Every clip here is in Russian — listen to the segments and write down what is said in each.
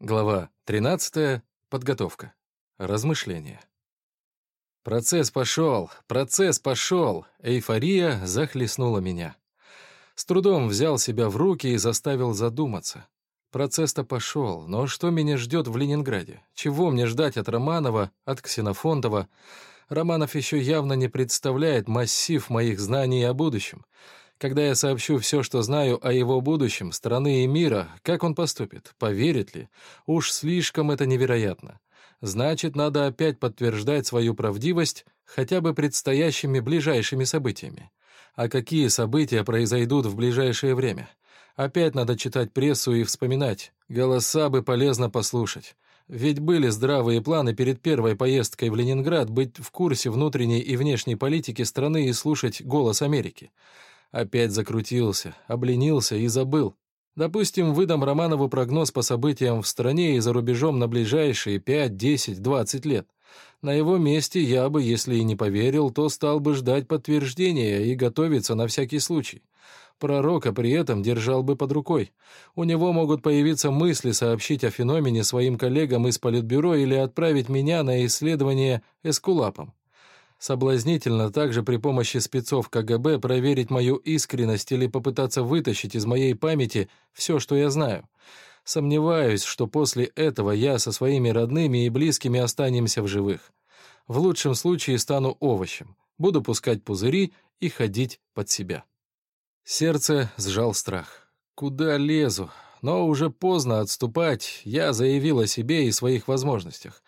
Глава 13. Подготовка. Размышления. Процесс пошел, процесс пошел, эйфория захлестнула меня. С трудом взял себя в руки и заставил задуматься. Процесс-то пошел, но что меня ждет в Ленинграде? Чего мне ждать от Романова, от Ксенофонтова? Романов еще явно не представляет массив моих знаний о будущем. Когда я сообщу все, что знаю о его будущем, страны и мира, как он поступит, поверит ли? Уж слишком это невероятно. Значит, надо опять подтверждать свою правдивость хотя бы предстоящими ближайшими событиями. А какие события произойдут в ближайшее время? Опять надо читать прессу и вспоминать. Голоса бы полезно послушать. Ведь были здравые планы перед первой поездкой в Ленинград быть в курсе внутренней и внешней политики страны и слушать «Голос Америки». Опять закрутился, обленился и забыл. Допустим, выдам Романову прогноз по событиям в стране и за рубежом на ближайшие 5, 10, 20 лет. На его месте я бы, если и не поверил, то стал бы ждать подтверждения и готовиться на всякий случай. Пророка при этом держал бы под рукой. У него могут появиться мысли сообщить о феномене своим коллегам из Политбюро или отправить меня на исследование эскулапом. Соблазнительно также при помощи спецов КГБ проверить мою искренность или попытаться вытащить из моей памяти все, что я знаю. Сомневаюсь, что после этого я со своими родными и близкими останемся в живых. В лучшем случае стану овощем, буду пускать пузыри и ходить под себя. Сердце сжал страх. Куда лезу? Но уже поздно отступать, я заявил о себе и своих возможностях.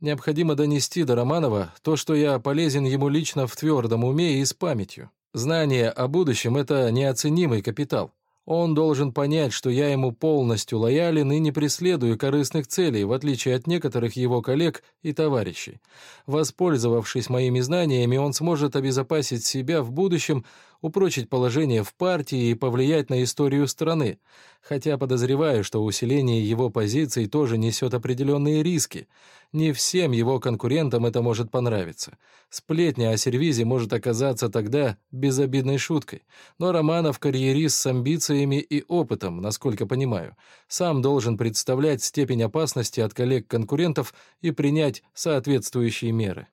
Необходимо донести до Романова то, что я полезен ему лично в твердом уме и с памятью. Знание о будущем — это неоценимый капитал. Он должен понять, что я ему полностью лоялен и не преследую корыстных целей, в отличие от некоторых его коллег и товарищей. Воспользовавшись моими знаниями, он сможет обезопасить себя в будущем, упрочить положение в партии и повлиять на историю страны. Хотя подозреваю, что усиление его позиций тоже несет определенные риски. Не всем его конкурентам это может понравиться. Сплетня о сервизе может оказаться тогда безобидной шуткой. Но Романов карьерист с амбициями и опытом, насколько понимаю. Сам должен представлять степень опасности от коллег-конкурентов и принять соответствующие меры.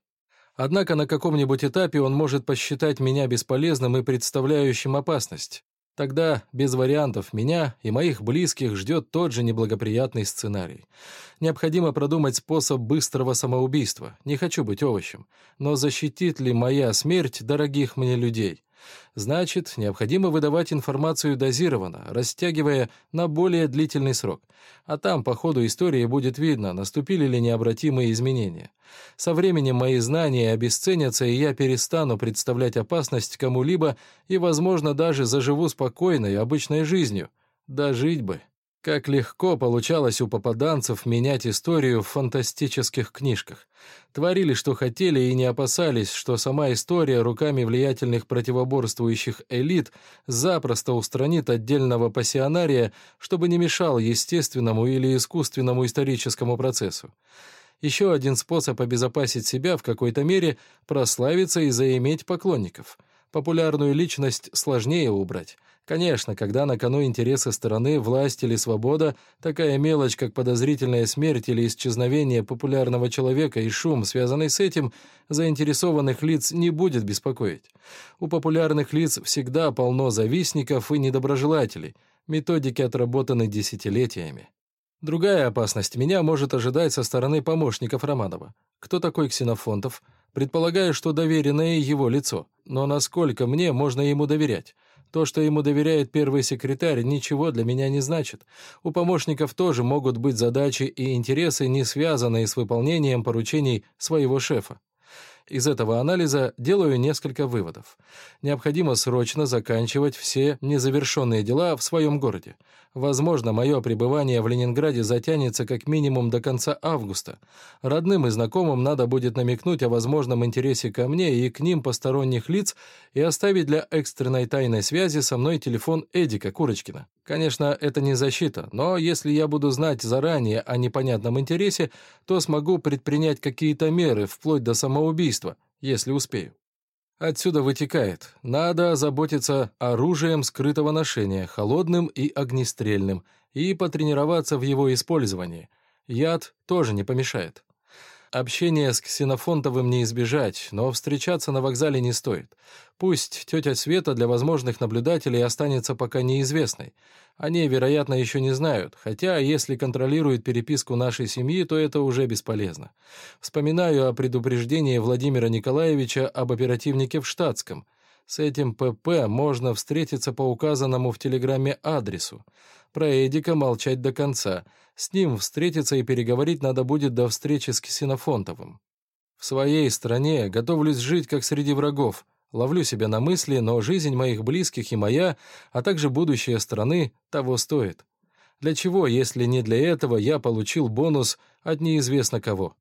Однако на каком-нибудь этапе он может посчитать меня бесполезным и представляющим опасность. Тогда, без вариантов, меня и моих близких ждет тот же неблагоприятный сценарий. Необходимо продумать способ быстрого самоубийства. Не хочу быть овощем. Но защитит ли моя смерть дорогих мне людей? Значит, необходимо выдавать информацию дозированно, растягивая на более длительный срок. А там по ходу истории будет видно, наступили ли необратимые изменения. Со временем мои знания обесценятся, и я перестану представлять опасность кому-либо и, возможно, даже заживу спокойной, обычной жизнью. Дожить бы. Как легко получалось у попаданцев менять историю в фантастических книжках. Творили, что хотели, и не опасались, что сама история руками влиятельных противоборствующих элит запросто устранит отдельного пассионария, чтобы не мешал естественному или искусственному историческому процессу. Еще один способ обезопасить себя в какой-то мере – прославиться и заиметь поклонников. Популярную личность сложнее убрать. Конечно, когда на кону интересы стороны, власть или свобода, такая мелочь, как подозрительная смерть или исчезновение популярного человека и шум, связанный с этим, заинтересованных лиц не будет беспокоить. У популярных лиц всегда полно завистников и недоброжелателей. Методики отработаны десятилетиями. Другая опасность меня может ожидать со стороны помощников Романова. Кто такой Ксенофонтов? Предполагаю, что доверенное его лицо. Но насколько мне можно ему доверять? То, что ему доверяет первый секретарь, ничего для меня не значит. У помощников тоже могут быть задачи и интересы, не связанные с выполнением поручений своего шефа. Из этого анализа делаю несколько выводов. Необходимо срочно заканчивать все незавершенные дела в своем городе. Возможно, мое пребывание в Ленинграде затянется как минимум до конца августа. Родным и знакомым надо будет намекнуть о возможном интересе ко мне и к ним посторонних лиц и оставить для экстренной тайной связи со мной телефон Эдика Курочкина. Конечно, это не защита, но если я буду знать заранее о непонятном интересе, то смогу предпринять какие-то меры, вплоть до самоубийства, убийства, если успею. Отсюда вытекает, надо заботиться оружием скрытого ношения, холодным и огнестрельным, и потренироваться в его использовании. Яд тоже не помешает. Общение с Ксенофонтовым не избежать, но встречаться на вокзале не стоит. Пусть тетя Света для возможных наблюдателей останется пока неизвестной. Они, вероятно, еще не знают, хотя если контролирует переписку нашей семьи, то это уже бесполезно. Вспоминаю о предупреждении Владимира Николаевича об оперативнике в штатском. С этим ПП можно встретиться по указанному в телеграмме адресу. Про Эдика молчать до конца. С ним встретиться и переговорить надо будет до встречи с Ксенофонтовым. В своей стране готовлюсь жить как среди врагов. Ловлю себя на мысли, но жизнь моих близких и моя, а также будущее страны, того стоит. Для чего, если не для этого, я получил бонус от неизвестно кого?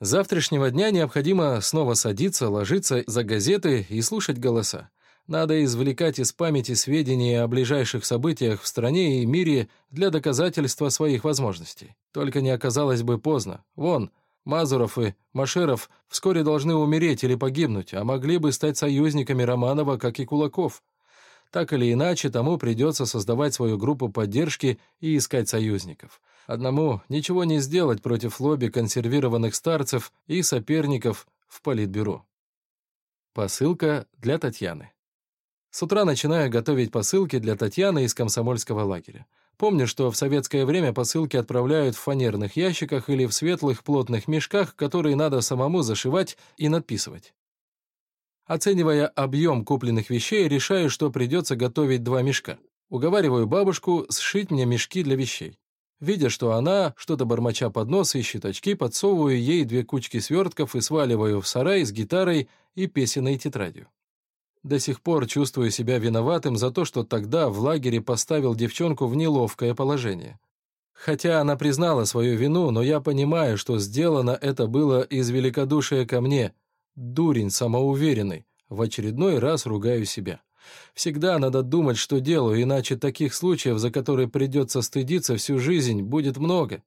С завтрашнего дня необходимо снова садиться, ложиться за газеты и слушать голоса. Надо извлекать из памяти сведения о ближайших событиях в стране и мире для доказательства своих возможностей. Только не оказалось бы поздно. Вон, Мазуров и Машеров вскоре должны умереть или погибнуть, а могли бы стать союзниками Романова, как и Кулаков. Так или иначе, тому придется создавать свою группу поддержки и искать союзников. Одному ничего не сделать против лобби консервированных старцев и соперников в Политбюро. Посылка для Татьяны. С утра начинаю готовить посылки для Татьяны из комсомольского лагеря. Помню, что в советское время посылки отправляют в фанерных ящиках или в светлых плотных мешках, которые надо самому зашивать и надписывать. Оценивая объем купленных вещей, решаю, что придется готовить два мешка. Уговариваю бабушку сшить мне мешки для вещей. Видя, что она, что-то бормоча под нос, ищет очки, подсовываю ей две кучки свертков и сваливаю в сарай с гитарой и песенной тетрадью. До сих пор чувствую себя виноватым за то, что тогда в лагере поставил девчонку в неловкое положение. Хотя она признала свою вину, но я понимаю, что сделано это было из великодушия ко мне. Дурень самоуверенный. В очередной раз ругаю себя. Всегда надо думать, что делаю, иначе таких случаев, за которые придется стыдиться всю жизнь, будет много.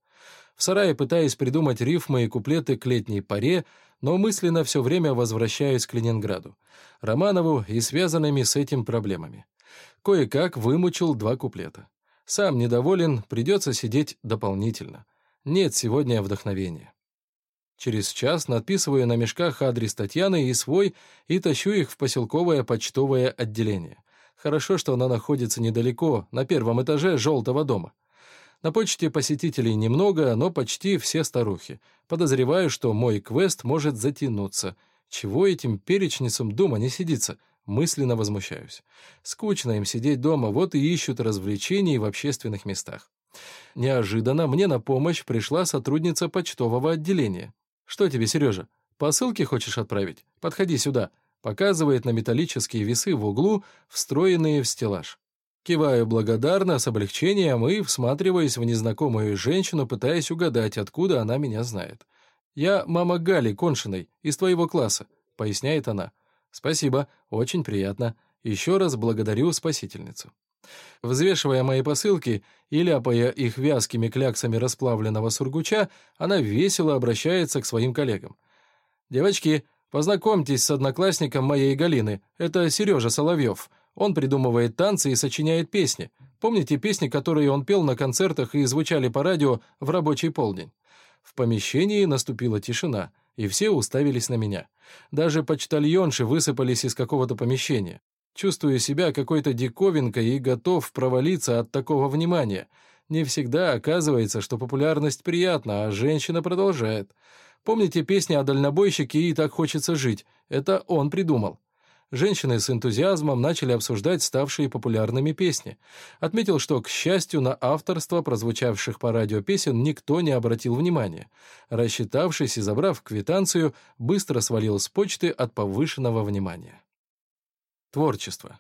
В сарае пытаюсь придумать рифмы и куплеты к летней паре, но мысленно все время возвращаюсь к Ленинграду, Романову и связанными с этим проблемами. Кое-как вымучил два куплета. Сам недоволен, придется сидеть дополнительно. Нет сегодня вдохновения. Через час надписываю на мешках адрес Татьяны и свой и тащу их в поселковое почтовое отделение. Хорошо, что оно находится недалеко, на первом этаже желтого дома. На почте посетителей немного, но почти все старухи. Подозреваю, что мой квест может затянуться. Чего этим перечницам дома не сидится? Мысленно возмущаюсь. Скучно им сидеть дома, вот и ищут развлечений в общественных местах. Неожиданно мне на помощь пришла сотрудница почтового отделения. «Что тебе, Сережа, посылки хочешь отправить? Подходи сюда», показывает на металлические весы в углу, встроенные в стеллаж. Киваю благодарно, с облегчением и всматриваясь в незнакомую женщину, пытаясь угадать, откуда она меня знает. «Я мама Гали Коншиной, из твоего класса», — поясняет она. «Спасибо, очень приятно. Еще раз благодарю спасительницу». Взвешивая мои посылки и ляпая их вязкими кляксами расплавленного сургуча, она весело обращается к своим коллегам. «Девочки, познакомьтесь с одноклассником моей Галины. Это Сережа Соловьев. Он придумывает танцы и сочиняет песни. Помните песни, которые он пел на концертах и звучали по радио в рабочий полдень? В помещении наступила тишина, и все уставились на меня. Даже почтальонши высыпались из какого-то помещения. Чувствую себя какой-то диковинкой и готов провалиться от такого внимания. Не всегда оказывается, что популярность приятна, а женщина продолжает. Помните песни о дальнобойщике «И так хочется жить»? Это он придумал. Женщины с энтузиазмом начали обсуждать ставшие популярными песни. Отметил, что, к счастью, на авторство прозвучавших по радио песен никто не обратил внимания. Рассчитавшись и забрав квитанцию, быстро свалил с почты от повышенного внимания. Творчество.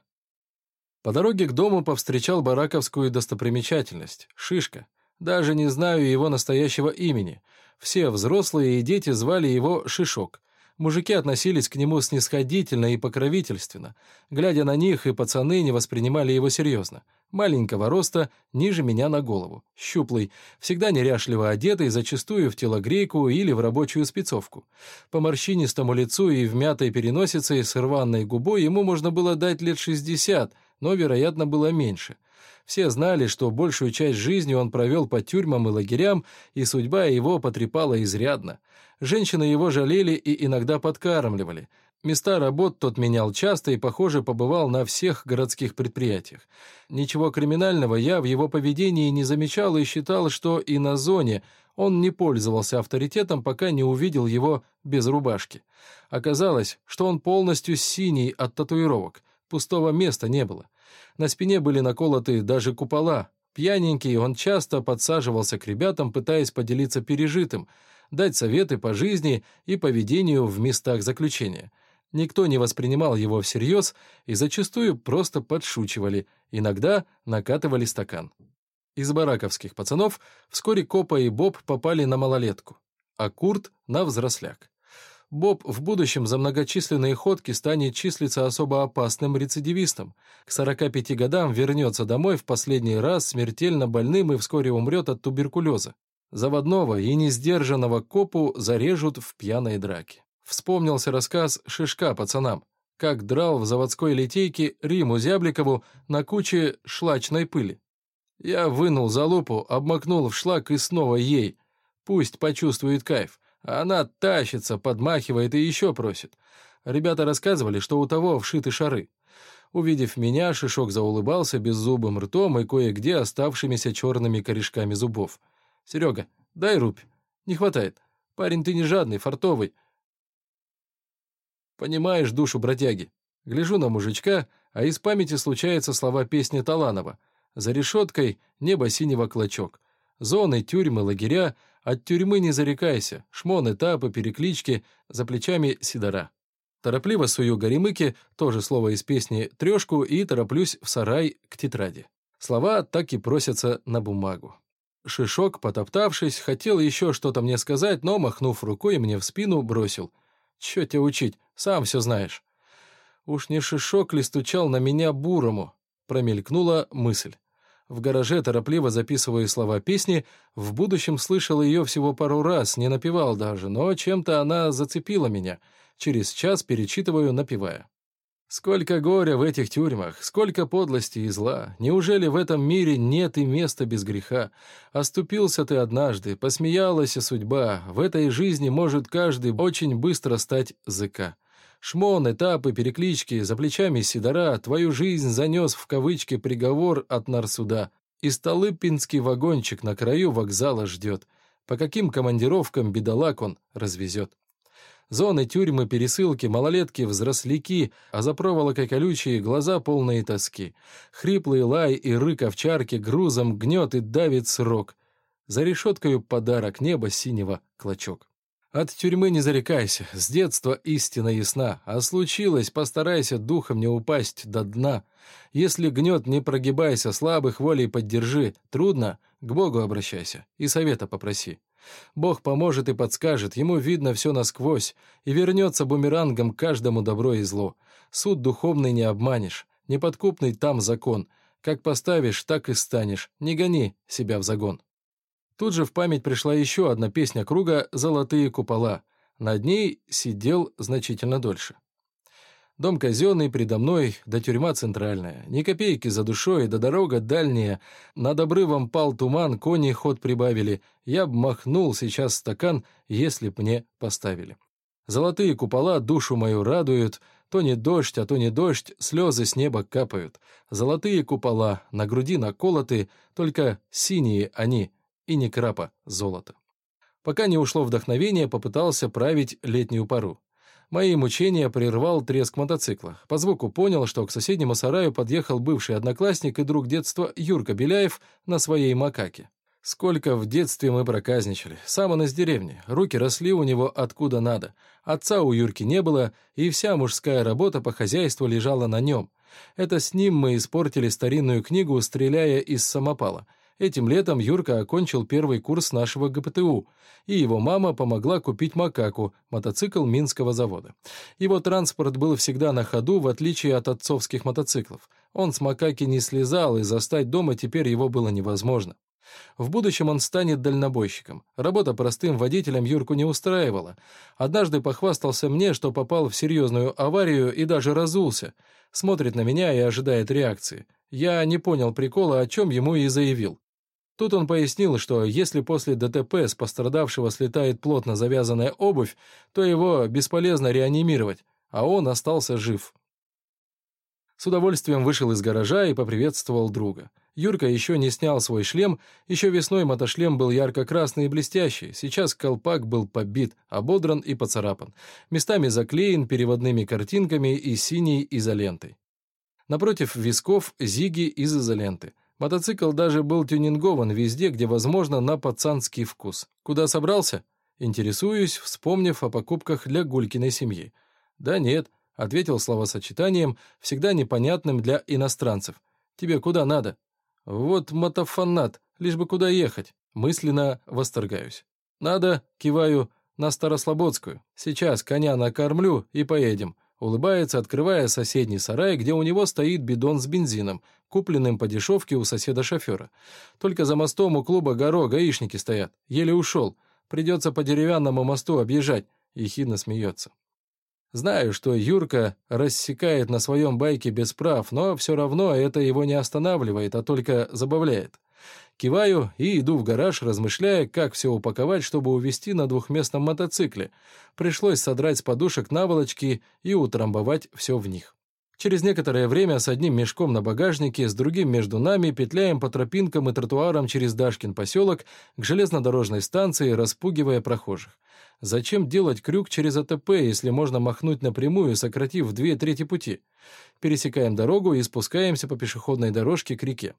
По дороге к дому повстречал бараковскую достопримечательность — Шишка. Даже не знаю его настоящего имени. Все взрослые и дети звали его Шишок — Мужики относились к нему снисходительно и покровительственно. Глядя на них, и пацаны не воспринимали его серьезно. Маленького роста, ниже меня на голову. Щуплый, всегда неряшливо одетый, зачастую в телогрейку или в рабочую спецовку. По морщинистому лицу и вмятой переносице с рваной губой ему можно было дать лет 60, но, вероятно, было меньше. Все знали, что большую часть жизни он провел по тюрьмам и лагерям, и судьба его потрепала изрядно. Женщины его жалели и иногда подкармливали. Места работ тот менял часто и, похоже, побывал на всех городских предприятиях. Ничего криминального я в его поведении не замечал и считал, что и на зоне он не пользовался авторитетом, пока не увидел его без рубашки. Оказалось, что он полностью синий от татуировок, пустого места не было. На спине были наколоты даже купола. Пьяненький, он часто подсаживался к ребятам, пытаясь поделиться пережитым, дать советы по жизни и поведению в местах заключения. Никто не воспринимал его всерьез и зачастую просто подшучивали, иногда накатывали стакан. Из бараковских пацанов вскоре Копа и Боб попали на малолетку, а Курт — на взросляк. Боб в будущем за многочисленные ходки станет числиться особо опасным рецидивистом. К 45 годам вернется домой в последний раз смертельно больным и вскоре умрет от туберкулеза. Заводного и несдержанного копу зарежут в пьяной драке. Вспомнился рассказ Шишка пацанам, как драл в заводской литейке Риму Зябликову на куче шлачной пыли. Я вынул залупу, обмакнул в шлак и снова ей. Пусть почувствует кайф. Она тащится, подмахивает и еще просит. Ребята рассказывали, что у того вшиты шары. Увидев меня, Шишок заулыбался беззубым ртом и кое-где оставшимися черными корешками зубов. «Серега, дай рубь. Не хватает. Парень, ты не жадный, фартовый. Понимаешь душу бродяги. Гляжу на мужичка, а из памяти случаются слова песни Таланова. За решеткой небо синего клочок. Зоны, тюрьмы, лагеря. От тюрьмы не зарекайся. Шмон, этапы, переклички. За плечами сидора. Торопливо сую горемыки, тоже слово из песни, трешку и тороплюсь в сарай к тетради. Слова так и просятся на бумагу. Шишок, потоптавшись, хотел еще что-то мне сказать, но, махнув рукой мне в спину, бросил. «Че тебя учить? Сам все знаешь». Уж не Шишок ли стучал на меня бурому? Промелькнула мысль. В гараже торопливо записывая слова песни, в будущем слышал ее всего пару раз, не напевал даже, но чем-то она зацепила меня. Через час перечитываю, напевая. Сколько горя в этих тюрьмах, сколько подлости и зла. Неужели в этом мире нет и места без греха? Оступился ты однажды, посмеялась судьба. В этой жизни может каждый очень быстро стать ЗК. Шмон, этапы, переклички, за плечами Сидора, твою жизнь занес в кавычки приговор от нарсуда. И Столыпинский вагончик на краю вокзала ждет. По каким командировкам бедолаг он развезет. Зоны, тюрьмы, пересылки, малолетки, взросляки, а за проволокой колючие глаза полные тоски. Хриплый лай и рык овчарки грузом гнет и давит срок. За решеткою подарок неба синего клочок. От тюрьмы не зарекайся, с детства истина ясна, а случилось, постарайся духом не упасть до дна. Если гнет, не прогибайся, слабых волей поддержи, трудно, к Богу обращайся и совета попроси. Бог поможет и подскажет, ему видно все насквозь, и вернется бумерангом каждому добро и зло. Суд духовный не обманешь, неподкупный там закон. Как поставишь, так и станешь, не гони себя в загон. Тут же в память пришла еще одна песня круга «Золотые купола». Над ней сидел значительно дольше. Дом казенный предо мной, да тюрьма центральная. Ни копейки за душой, да дорога дальняя. Над обрывом пал туман, кони ход прибавили. Я б махнул сейчас стакан, если б мне поставили. Золотые купола душу мою радуют. То не дождь, а то не дождь, слезы с неба капают. Золотые купола, на груди наколоты, только синие они — и не крапа золота. Пока не ушло вдохновение, попытался править летнюю пару. Мои мучения прервал треск мотоцикла. По звуку понял, что к соседнему сараю подъехал бывший одноклассник и друг детства Юрка Беляев на своей макаке. Сколько в детстве мы проказничали. Сам он из деревни. Руки росли у него откуда надо. Отца у Юрки не было, и вся мужская работа по хозяйству лежала на нем. Это с ним мы испортили старинную книгу, стреляя из самопала — Этим летом Юрка окончил первый курс нашего ГПТУ, и его мама помогла купить «Макаку» — мотоцикл Минского завода. Его транспорт был всегда на ходу, в отличие от отцовских мотоциклов. Он с «Макаки» не слезал, и застать дома теперь его было невозможно. В будущем он станет дальнобойщиком. Работа простым водителем Юрку не устраивала. Однажды похвастался мне, что попал в серьезную аварию и даже разулся. Смотрит на меня и ожидает реакции. Я не понял прикола, о чем ему и заявил. Тут он пояснил, что если после ДТП с пострадавшего слетает плотно завязанная обувь, то его бесполезно реанимировать, а он остался жив. С удовольствием вышел из гаража и поприветствовал друга. Юрка еще не снял свой шлем, еще весной мотошлем был ярко-красный и блестящий, сейчас колпак был побит, ободран и поцарапан, местами заклеен переводными картинками и синей изолентой. Напротив висков зиги из изоленты. Мотоцикл даже был тюнингован везде, где возможно, на пацанский вкус. Куда собрался? Интересуюсь, вспомнив о покупках для Гулькиной семьи. Да нет, — ответил словосочетанием, всегда непонятным для иностранцев. «Тебе куда надо?» «Вот мотофанат, лишь бы куда ехать». Мысленно восторгаюсь. «Надо», — киваю, — «на Старослободскую. Сейчас коня накормлю и поедем». Улыбается, открывая соседний сарай, где у него стоит бидон с бензином, купленным по дешевке у соседа-шофера. Только за мостом у клуба «Горо» гаишники стоят. Еле ушел. Придется по деревянному мосту объезжать. Ехидно смеется. Знаю, что Юрка рассекает на своем байке без прав, но все равно это его не останавливает, а только забавляет. Киваю и иду в гараж, размышляя, как все упаковать, чтобы увезти на двухместном мотоцикле. Пришлось содрать с подушек наволочки и утрамбовать все в них. Через некоторое время с одним мешком на багажнике, с другим между нами петляем по тропинкам и тротуарам через Дашкин поселок к железнодорожной станции, распугивая прохожих. Зачем делать крюк через АТП, если можно махнуть напрямую, сократив две трети пути? Пересекаем дорогу и спускаемся по пешеходной дорожке к реке.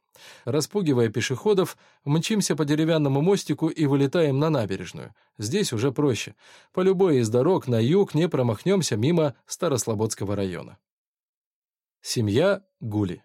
Распугивая пешеходов, мчимся по деревянному мостику и вылетаем на набережную. Здесь уже проще. По любой из дорог на юг не промахнемся мимо Старослободского района. Семья Гули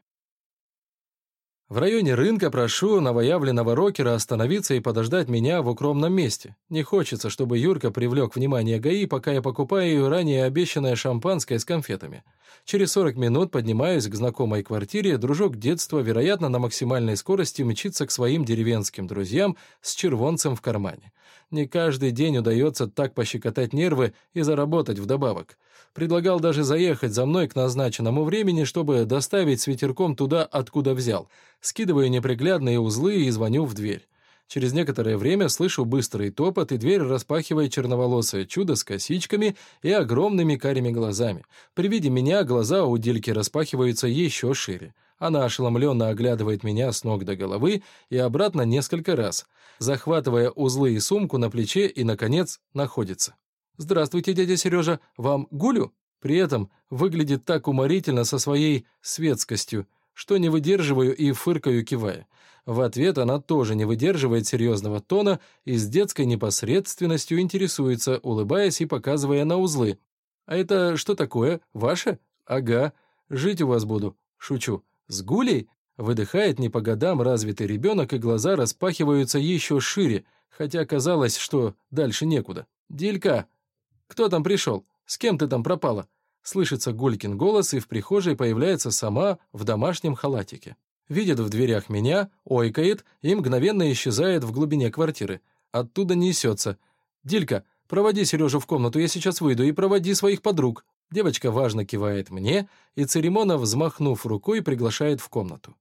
в районе рынка прошу новоявленного рокера остановиться и подождать меня в укромном месте. Не хочется, чтобы Юрка привлек внимание ГАИ, пока я покупаю ранее обещанное шампанское с конфетами. Через 40 минут поднимаюсь к знакомой квартире, дружок детства, вероятно, на максимальной скорости мчится к своим деревенским друзьям с червонцем в кармане. Не каждый день удается так пощекотать нервы и заработать вдобавок. Предлагал даже заехать за мной к назначенному времени, чтобы доставить с ветерком туда, откуда взял. Скидываю неприглядные узлы и звоню в дверь. Через некоторое время слышу быстрый топот, и дверь распахивает черноволосое чудо с косичками и огромными карими глазами. При виде меня глаза у Дильки распахиваются еще шире. Она ошеломленно оглядывает меня с ног до головы и обратно несколько раз, захватывая узлы и сумку на плече и, наконец, находится. «Здравствуйте, дядя Сережа, вам гулю?» При этом выглядит так уморительно со своей светскостью, что не выдерживаю и фыркаю, кивая. В ответ она тоже не выдерживает серьезного тона и с детской непосредственностью интересуется, улыбаясь и показывая на узлы. «А это что такое? Ваше?» «Ага. Жить у вас буду». Шучу. «С гулей?» Выдыхает не по годам развитый ребенок, и глаза распахиваются еще шире, хотя казалось, что дальше некуда. «Дилька, «Кто там пришел? С кем ты там пропала?» Слышится Гулькин голос, и в прихожей появляется сама в домашнем халатике. Видит в дверях меня, ойкает и мгновенно исчезает в глубине квартиры. Оттуда несется. «Дилька, проводи Сережу в комнату, я сейчас выйду, и проводи своих подруг». Девочка важно кивает мне, и церемонно, взмахнув рукой, приглашает в комнату.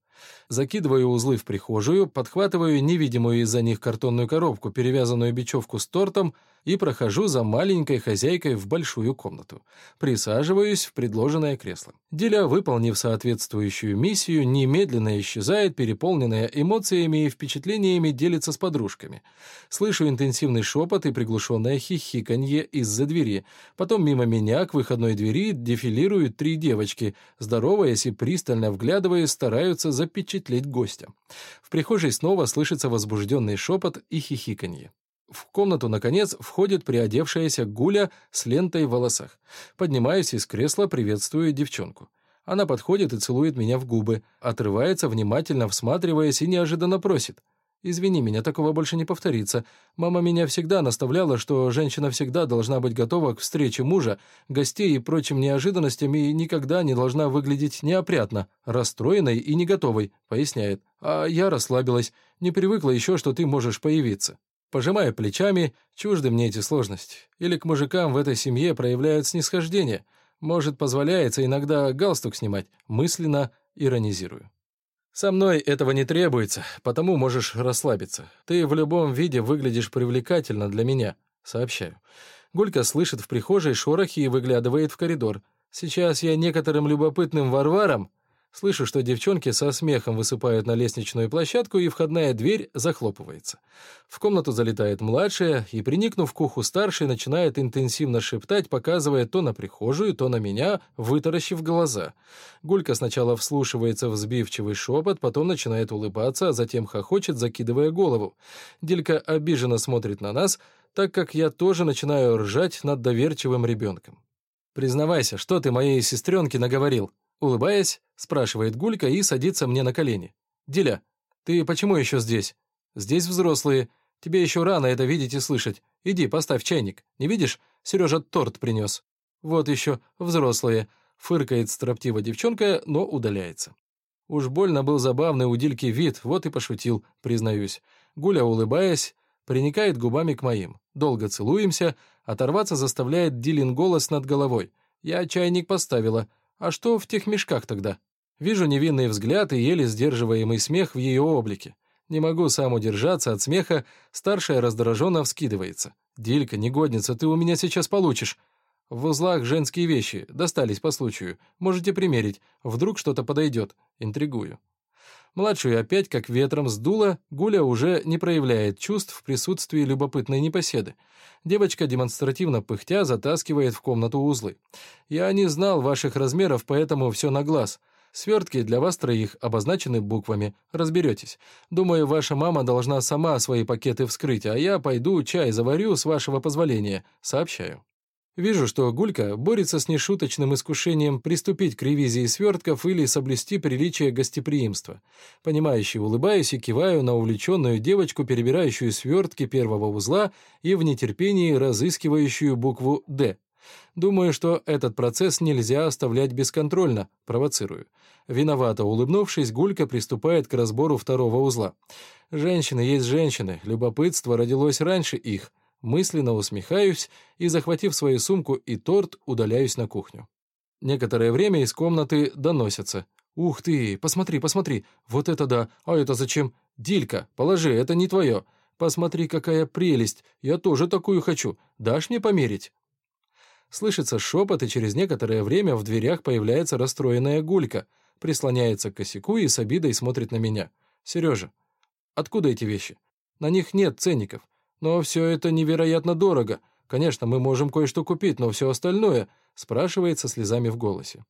Закидываю узлы в прихожую, подхватываю невидимую из-за них картонную коробку, перевязанную бечевку с тортом, и прохожу за маленькой хозяйкой в большую комнату. Присаживаюсь в предложенное кресло. Деля, выполнив соответствующую миссию, немедленно исчезает, переполненная эмоциями и впечатлениями делится с подружками. Слышу интенсивный шепот и приглушенное хихиканье из-за двери. Потом мимо меня к выходной двери дефилируют три девочки, здороваясь и пристально вглядываясь, стараются запечатлеть гостя. В прихожей снова слышится возбужденный шепот и хихиканье. В комнату, наконец, входит приодевшаяся Гуля с лентой в волосах. Поднимаюсь из кресла, приветствую девчонку. Она подходит и целует меня в губы, отрывается, внимательно всматриваясь и неожиданно просит. «Извини меня, такого больше не повторится. Мама меня всегда наставляла, что женщина всегда должна быть готова к встрече мужа, гостей и прочим неожиданностям и никогда не должна выглядеть неопрятно, расстроенной и не готовой», — поясняет. «А я расслабилась, не привыкла еще, что ты можешь появиться». Пожимаю плечами, чужды мне эти сложности. Или к мужикам в этой семье проявляют снисхождение. Может, позволяется иногда галстук снимать. Мысленно иронизирую. «Со мной этого не требуется, потому можешь расслабиться. Ты в любом виде выглядишь привлекательно для меня», — сообщаю. Гулька слышит в прихожей шорохи и выглядывает в коридор. «Сейчас я некоторым любопытным варварам Слышу, что девчонки со смехом высыпают на лестничную площадку, и входная дверь захлопывается. В комнату залетает младшая, и, приникнув к уху старшей, начинает интенсивно шептать, показывая то на прихожую, то на меня, вытаращив глаза. Гулька сначала вслушивается в сбивчивый шепот, потом начинает улыбаться, а затем хохочет, закидывая голову. Дилька обиженно смотрит на нас, так как я тоже начинаю ржать над доверчивым ребенком. «Признавайся, что ты моей сестренке наговорил?» Улыбаясь, спрашивает Гулька и садится мне на колени. «Диля, ты почему еще здесь? Здесь взрослые. Тебе еще рано это видеть и слышать. Иди, поставь чайник. Не видишь? Сережа торт принес. Вот еще, взрослые». Фыркает строптиво девчонка, но удаляется. Уж больно был забавный у Дильки вид, вот и пошутил, признаюсь. Гуля, улыбаясь, приникает губами к моим. Долго целуемся, оторваться заставляет Дилин голос над головой. Я чайник поставила. А что в тех мешках тогда? Вижу невинный взгляд и еле сдерживаемый смех в ее облике. Не могу сам удержаться от смеха, старшая раздраженно вскидывается. «Дилька, негодница, ты у меня сейчас получишь!» В узлах женские вещи, достались по случаю. Можете примерить, вдруг что-то подойдет. Интригую. Младшую опять как ветром сдуло, Гуля уже не проявляет чувств в присутствии любопытной непоседы. Девочка демонстративно пыхтя затаскивает в комнату узлы. «Я не знал ваших размеров, поэтому все на глаз. Свертки для вас троих обозначены буквами. Разберетесь. Думаю, ваша мама должна сама свои пакеты вскрыть, а я пойду чай заварю, с вашего позволения. Сообщаю». Вижу, что Гулька борется с нешуточным искушением приступить к ревизии свертков или соблюсти приличие гостеприимства. Понимающе улыбаюсь и киваю на увлеченную девочку, перебирающую свертки первого узла и в нетерпении разыскивающую букву «Д». Думаю, что этот процесс нельзя оставлять бесконтрольно, провоцирую. Виновато улыбнувшись, Гулька приступает к разбору второго узла. Женщины есть женщины, любопытство родилось раньше их. Мысленно усмехаюсь и, захватив свою сумку и торт, удаляюсь на кухню. Некоторое время из комнаты доносятся. «Ух ты! Посмотри, посмотри! Вот это да! А это зачем? Дилька, положи, это не твое! Посмотри, какая прелесть! Я тоже такую хочу! Дашь мне померить?» Слышится шепот, и через некоторое время в дверях появляется расстроенная гулька, прислоняется к косяку и с обидой смотрит на меня. «Сережа, откуда эти вещи? На них нет ценников. «Но все это невероятно дорого. Конечно, мы можем кое-что купить, но все остальное...» спрашивает со слезами в голосе.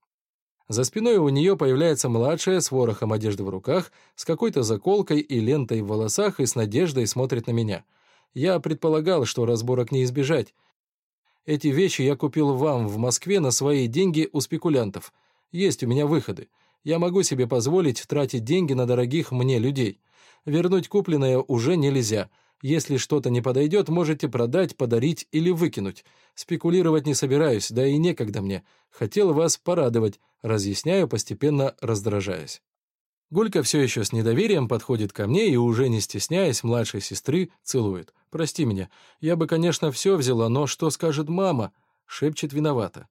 За спиной у нее появляется младшая с ворохом одежды в руках, с какой-то заколкой и лентой в волосах и с надеждой смотрит на меня. Я предполагал, что разборок не избежать. Эти вещи я купил вам в Москве на свои деньги у спекулянтов. Есть у меня выходы. Я могу себе позволить тратить деньги на дорогих мне людей. Вернуть купленное уже нельзя — если что-то не подойдет, можете продать, подарить или выкинуть. Спекулировать не собираюсь, да и некогда мне. Хотел вас порадовать, разъясняю, постепенно раздражаясь. Гулька все еще с недоверием подходит ко мне и, уже не стесняясь, младшей сестры целует. «Прости меня. Я бы, конечно, все взяла, но что скажет мама?» — шепчет виновата.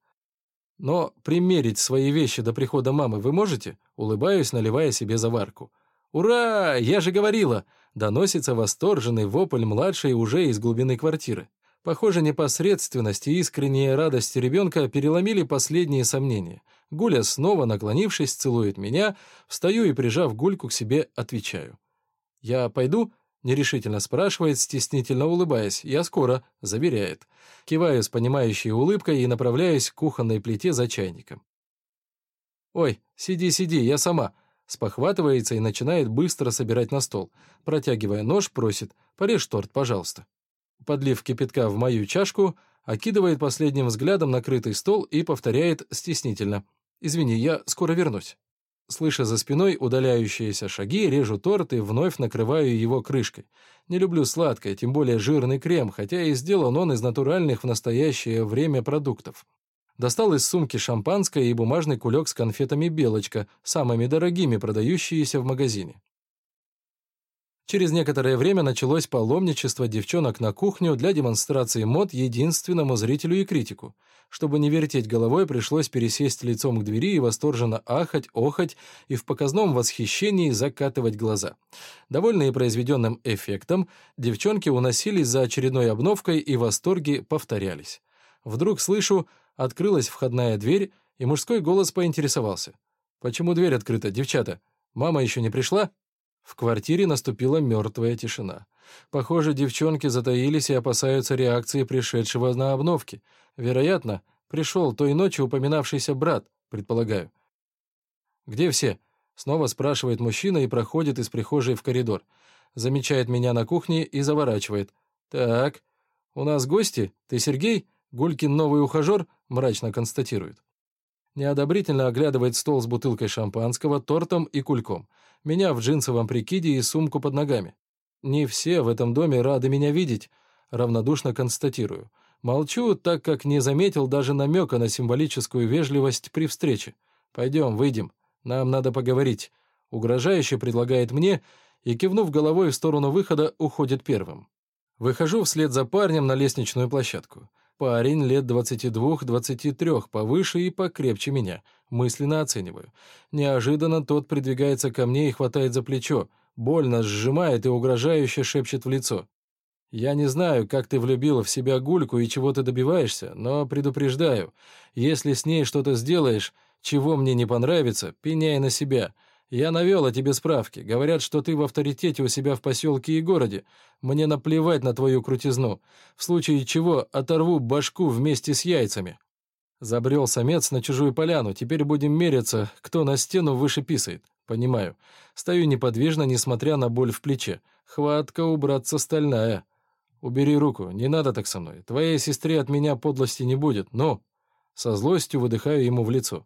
«Но примерить свои вещи до прихода мамы вы можете?» Улыбаюсь, наливая себе заварку. «Ура! Я же говорила!» Доносится восторженный вопль младшей уже из глубины квартиры. Похоже, непосредственность и искренняя радость ребенка переломили последние сомнения. Гуля, снова наклонившись, целует меня, встаю и, прижав Гульку к себе, отвечаю. «Я пойду?» — нерешительно спрашивает, стеснительно улыбаясь. «Я скоро», — заверяет. Киваю с понимающей улыбкой и направляюсь к кухонной плите за чайником. «Ой, сиди, сиди, я сама», спохватывается и начинает быстро собирать на стол. Протягивая нож, просит «Порежь торт, пожалуйста». Подлив кипятка в мою чашку, окидывает последним взглядом накрытый стол и повторяет стеснительно «Извини, я скоро вернусь». Слыша за спиной удаляющиеся шаги, режу торт и вновь накрываю его крышкой. Не люблю сладкое, тем более жирный крем, хотя и сделан он из натуральных в настоящее время продуктов. Достал из сумки шампанское и бумажный кулек с конфетами «Белочка», самыми дорогими, продающиеся в магазине. Через некоторое время началось паломничество девчонок на кухню для демонстрации мод единственному зрителю и критику. Чтобы не вертеть головой, пришлось пересесть лицом к двери и восторженно ахать, охать и в показном восхищении закатывать глаза. Довольные произведенным эффектом, девчонки уносились за очередной обновкой и восторги повторялись. Вдруг слышу, открылась входная дверь, и мужской голос поинтересовался. «Почему дверь открыта, девчата? Мама еще не пришла?» В квартире наступила мертвая тишина. Похоже, девчонки затаились и опасаются реакции пришедшего на обновки. Вероятно, пришел той ночью упоминавшийся брат, предполагаю. «Где все?» — снова спрашивает мужчина и проходит из прихожей в коридор. Замечает меня на кухне и заворачивает. «Так, у нас гости? Ты Сергей? Гулькин новый ухажер?» — мрачно констатирует. Неодобрительно оглядывает стол с бутылкой шампанского, тортом и кульком меня в джинсовом прикиде и сумку под ногами. Не все в этом доме рады меня видеть, равнодушно констатирую. Молчу, так как не заметил даже намека на символическую вежливость при встрече. Пойдем, выйдем, нам надо поговорить. Угрожающе предлагает мне и, кивнув головой в сторону выхода, уходит первым. Выхожу вслед за парнем на лестничную площадку. Парень лет 22-23, повыше и покрепче меня. Мысленно оцениваю. Неожиданно тот придвигается ко мне и хватает за плечо. Больно сжимает и угрожающе шепчет в лицо. «Я не знаю, как ты влюбила в себя гульку и чего ты добиваешься, но предупреждаю, если с ней что-то сделаешь, чего мне не понравится, пеняй на себя. Я навел о тебе справки. Говорят, что ты в авторитете у себя в поселке и городе. Мне наплевать на твою крутизну. В случае чего оторву башку вместе с яйцами». Забрел самец на чужую поляну. Теперь будем меряться, кто на стену выше писает. Понимаю. Стою неподвижно, несмотря на боль в плече. Хватка убраться стальная. Убери руку, не надо так со мной. Твоей сестре от меня подлости не будет. Ну, со злостью выдыхаю ему в лицо.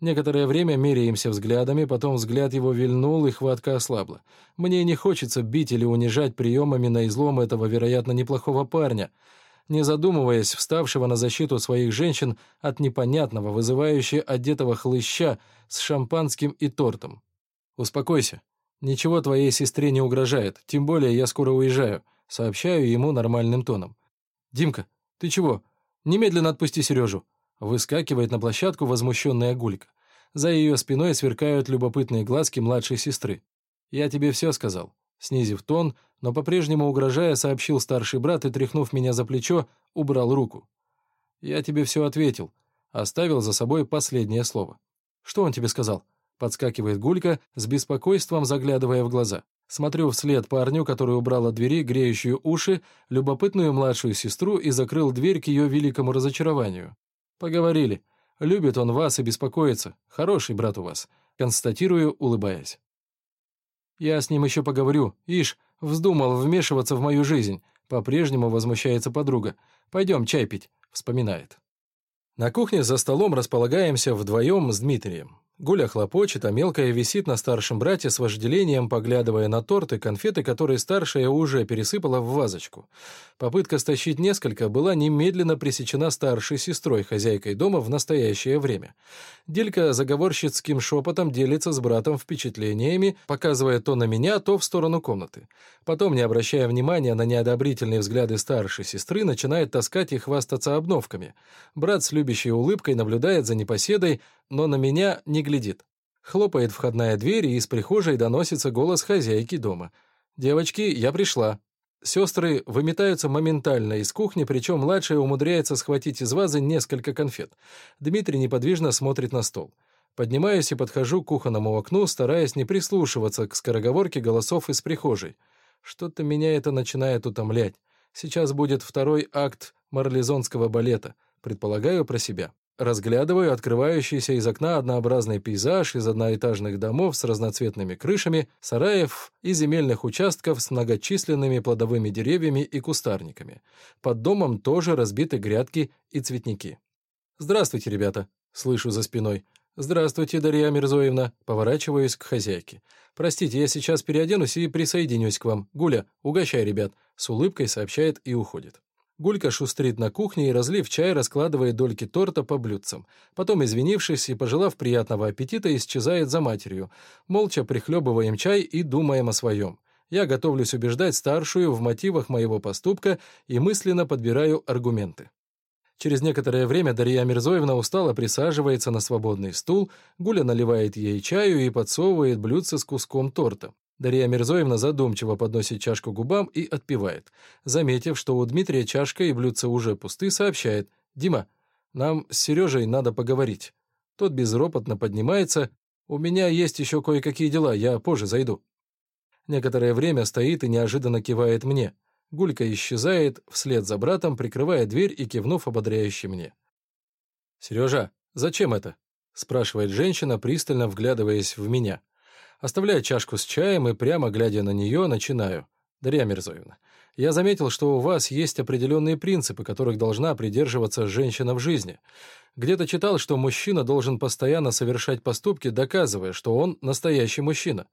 Некоторое время меряемся взглядами, потом взгляд его вильнул, и хватка ослабла. Мне не хочется бить или унижать приемами на излом этого, вероятно, неплохого парня, не задумываясь, вставшего на защиту своих женщин от непонятного, вызывающего одетого хлыща с шампанским и тортом. «Успокойся. Ничего твоей сестре не угрожает, тем более я скоро уезжаю», сообщаю ему нормальным тоном. «Димка, ты чего? Немедленно отпусти Сережу. Выскакивает на площадку возмущенная гулька. За ее спиной сверкают любопытные глазки младшей сестры. «Я тебе все сказал». Снизив тон, но по-прежнему угрожая, сообщил старший брат и, тряхнув меня за плечо, убрал руку. «Я тебе все ответил». Оставил за собой последнее слово. «Что он тебе сказал?» Подскакивает Гулька, с беспокойством заглядывая в глаза. Смотрю вслед парню, который убрал от двери греющие уши, любопытную младшую сестру и закрыл дверь к ее великому разочарованию. «Поговорили. Любит он вас и беспокоится. Хороший брат у вас», — констатирую, улыбаясь. «Я с ним еще поговорю. Ишь, вздумал вмешиваться в мою жизнь», — по-прежнему возмущается подруга. «Пойдем чай пить», — вспоминает. На кухне за столом располагаемся вдвоем с Дмитрием. Гуля хлопочет, а мелкая висит на старшем брате с вожделением, поглядывая на торт и конфеты, которые старшая уже пересыпала в вазочку. Попытка стащить несколько была немедленно пресечена старшей сестрой, хозяйкой дома, в настоящее время. Делька заговорщицким шепотом делится с братом впечатлениями, показывая то на меня, то в сторону комнаты. Потом, не обращая внимания на неодобрительные взгляды старшей сестры, начинает таскать и хвастаться обновками. Брат с любящей улыбкой наблюдает за непоседой, но на меня не глядит. Хлопает входная дверь, и из прихожей доносится голос хозяйки дома. «Девочки, я пришла». Сестры выметаются моментально из кухни, причем младшая умудряется схватить из вазы несколько конфет. Дмитрий неподвижно смотрит на стол. Поднимаюсь и подхожу к кухонному окну, стараясь не прислушиваться к скороговорке голосов из прихожей. Что-то меня это начинает утомлять. Сейчас будет второй акт марлезонского балета, предполагаю про себя. Разглядываю открывающийся из окна однообразный пейзаж из одноэтажных домов с разноцветными крышами, сараев и земельных участков с многочисленными плодовыми деревьями и кустарниками. Под домом тоже разбиты грядки и цветники. «Здравствуйте, ребята!» — слышу за спиной. «Здравствуйте, Дарья Мирзоевна!» — поворачиваюсь к хозяйке. «Простите, я сейчас переоденусь и присоединюсь к вам. Гуля, угощай ребят!» — с улыбкой сообщает и уходит. Гулька шустрит на кухне и, разлив чай, раскладывает дольки торта по блюдцам. Потом, извинившись и пожелав приятного аппетита, исчезает за матерью. Молча прихлебываем чай и думаем о своем. Я готовлюсь убеждать старшую в мотивах моего поступка и мысленно подбираю аргументы. Через некоторое время Дарья Мирзоевна устало присаживается на свободный стул, Гуля наливает ей чаю и подсовывает блюдце с куском торта. Дарья Мирзоевна задумчиво подносит чашку губам и отпивает. Заметив, что у Дмитрия чашка и блюдце уже пусты, сообщает «Дима, нам с Сережей надо поговорить». Тот безропотно поднимается «У меня есть еще кое-какие дела, я позже зайду». Некоторое время стоит и неожиданно кивает мне. Гулька исчезает, вслед за братом, прикрывая дверь и кивнув ободряюще мне. «Сережа, зачем это?» — спрашивает женщина, пристально вглядываясь в меня. Оставляю чашку с чаем и, прямо глядя на нее, начинаю. «Дарья Мирзоевна, я заметил, что у вас есть определенные принципы, которых должна придерживаться женщина в жизни. Где-то читал, что мужчина должен постоянно совершать поступки, доказывая, что он настоящий мужчина.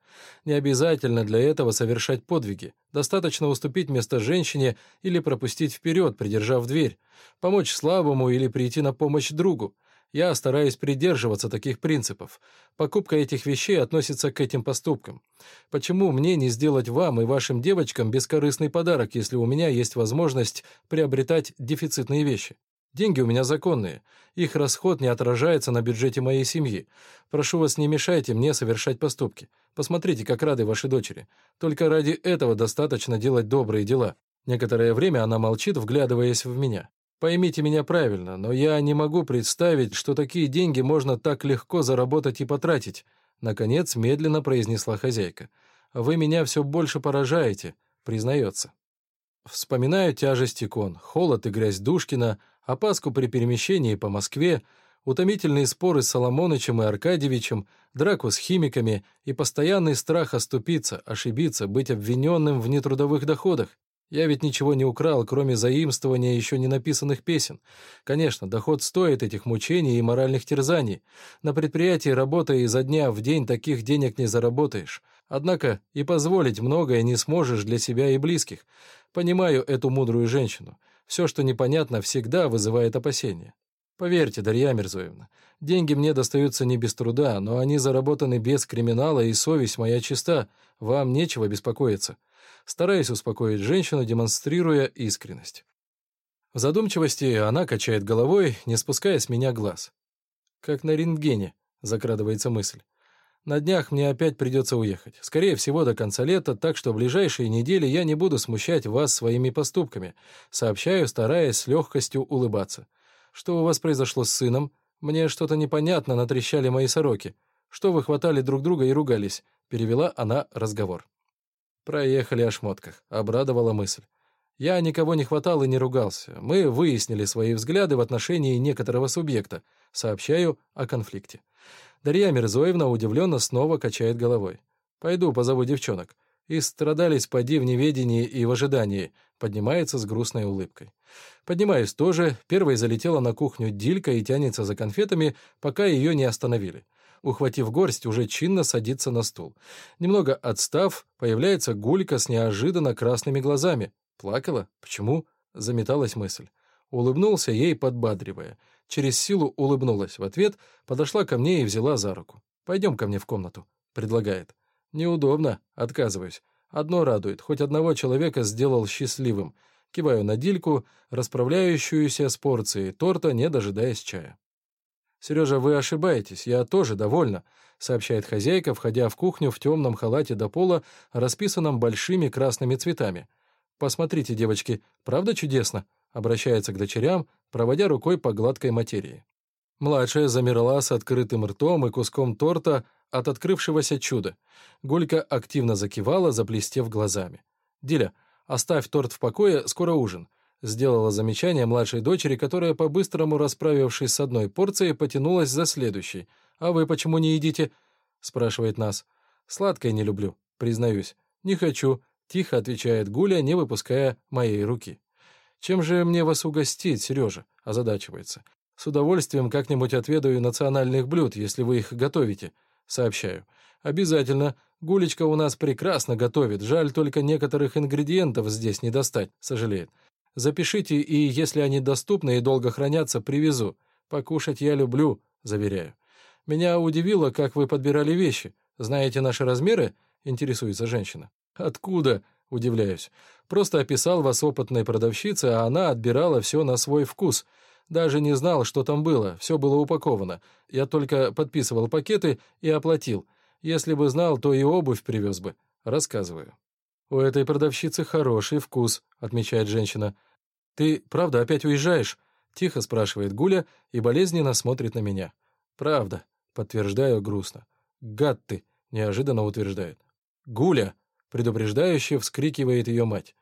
Не обязательно для этого совершать подвиги. Достаточно уступить место женщине или пропустить вперед, придержав дверь. Помочь слабому или прийти на помощь другу. Я стараюсь придерживаться таких принципов. Покупка этих вещей относится к этим поступкам. Почему мне не сделать вам и вашим девочкам бескорыстный подарок, если у меня есть возможность приобретать дефицитные вещи? Деньги у меня законные. Их расход не отражается на бюджете моей семьи. Прошу вас, не мешайте мне совершать поступки. Посмотрите, как рады ваши дочери. Только ради этого достаточно делать добрые дела». Некоторое время она молчит, вглядываясь в меня. Поймите меня правильно, но я не могу представить, что такие деньги можно так легко заработать и потратить», — наконец медленно произнесла хозяйка. «Вы меня все больше поражаете», — признается. Вспоминаю тяжесть икон, холод и грязь Душкина, опаску при перемещении по Москве, утомительные споры с Соломонычем и Аркадьевичем, драку с химиками и постоянный страх оступиться, ошибиться, быть обвиненным в нетрудовых доходах. Я ведь ничего не украл, кроме заимствования еще не написанных песен. Конечно, доход стоит этих мучений и моральных терзаний. На предприятии, работая изо дня в день, таких денег не заработаешь. Однако и позволить многое не сможешь для себя и близких. Понимаю эту мудрую женщину. Все, что непонятно, всегда вызывает опасения. Поверьте, Дарья Мирзоевна, деньги мне достаются не без труда, но они заработаны без криминала, и совесть моя чиста. Вам нечего беспокоиться стараясь успокоить женщину, демонстрируя искренность. В задумчивости она качает головой, не спуская с меня глаз. «Как на рентгене», — закрадывается мысль. «На днях мне опять придется уехать. Скорее всего, до конца лета, так что в ближайшие недели я не буду смущать вас своими поступками», сообщаю, стараясь с легкостью улыбаться. «Что у вас произошло с сыном? Мне что-то непонятно натрещали мои сороки. Что вы хватали друг друга и ругались?» Перевела она разговор. Проехали о шмотках. Обрадовала мысль. Я никого не хватал и не ругался. Мы выяснили свои взгляды в отношении некоторого субъекта. Сообщаю о конфликте. Дарья Мирзоевна удивленно снова качает головой. «Пойду позову девчонок». И страдались поди в неведении и в ожидании. Поднимается с грустной улыбкой. Поднимаюсь тоже. Первой залетела на кухню Дилька и тянется за конфетами, пока ее не остановили ухватив горсть, уже чинно садится на стул. Немного отстав, появляется гулька с неожиданно красными глазами. Плакала? Почему? Заметалась мысль. Улыбнулся ей, подбадривая. Через силу улыбнулась в ответ, подошла ко мне и взяла за руку. «Пойдем ко мне в комнату», — предлагает. «Неудобно», — отказываюсь. Одно радует, хоть одного человека сделал счастливым. Киваю на дильку, расправляющуюся с порцией торта, не дожидаясь чая. «Сережа, вы ошибаетесь, я тоже довольна», — сообщает хозяйка, входя в кухню в темном халате до пола, расписанном большими красными цветами. «Посмотрите, девочки, правда чудесно?» — обращается к дочерям, проводя рукой по гладкой материи. Младшая замерла с открытым ртом и куском торта от открывшегося чуда. Гулька активно закивала, заблестев глазами. «Диля, оставь торт в покое, скоро ужин. Сделала замечание младшей дочери, которая, по-быстрому расправившись с одной порцией, потянулась за следующей. «А вы почему не едите?» — спрашивает нас. «Сладкое не люблю, признаюсь. Не хочу», — тихо отвечает Гуля, не выпуская моей руки. «Чем же мне вас угостить, Сережа?» — озадачивается. «С удовольствием как-нибудь отведаю национальных блюд, если вы их готовите», — сообщаю. «Обязательно. Гулечка у нас прекрасно готовит. Жаль, только некоторых ингредиентов здесь не достать», — сожалеет. Запишите, и если они доступны и долго хранятся, привезу. Покушать я люблю, заверяю. Меня удивило, как вы подбирали вещи. Знаете наши размеры? Интересуется женщина. «Откуда?» — удивляюсь. «Просто описал вас опытной продавщице, а она отбирала все на свой вкус. Даже не знал, что там было, все было упаковано. Я только подписывал пакеты и оплатил. Если бы знал, то и обувь привез бы. Рассказываю». «У этой продавщицы хороший вкус», — отмечает женщина. «Ты правда опять уезжаешь?» — тихо спрашивает Гуля и болезненно смотрит на меня. «Правда», — подтверждаю грустно. «Гад ты», — неожиданно утверждает. «Гуля!» — предупреждающе вскрикивает ее мать.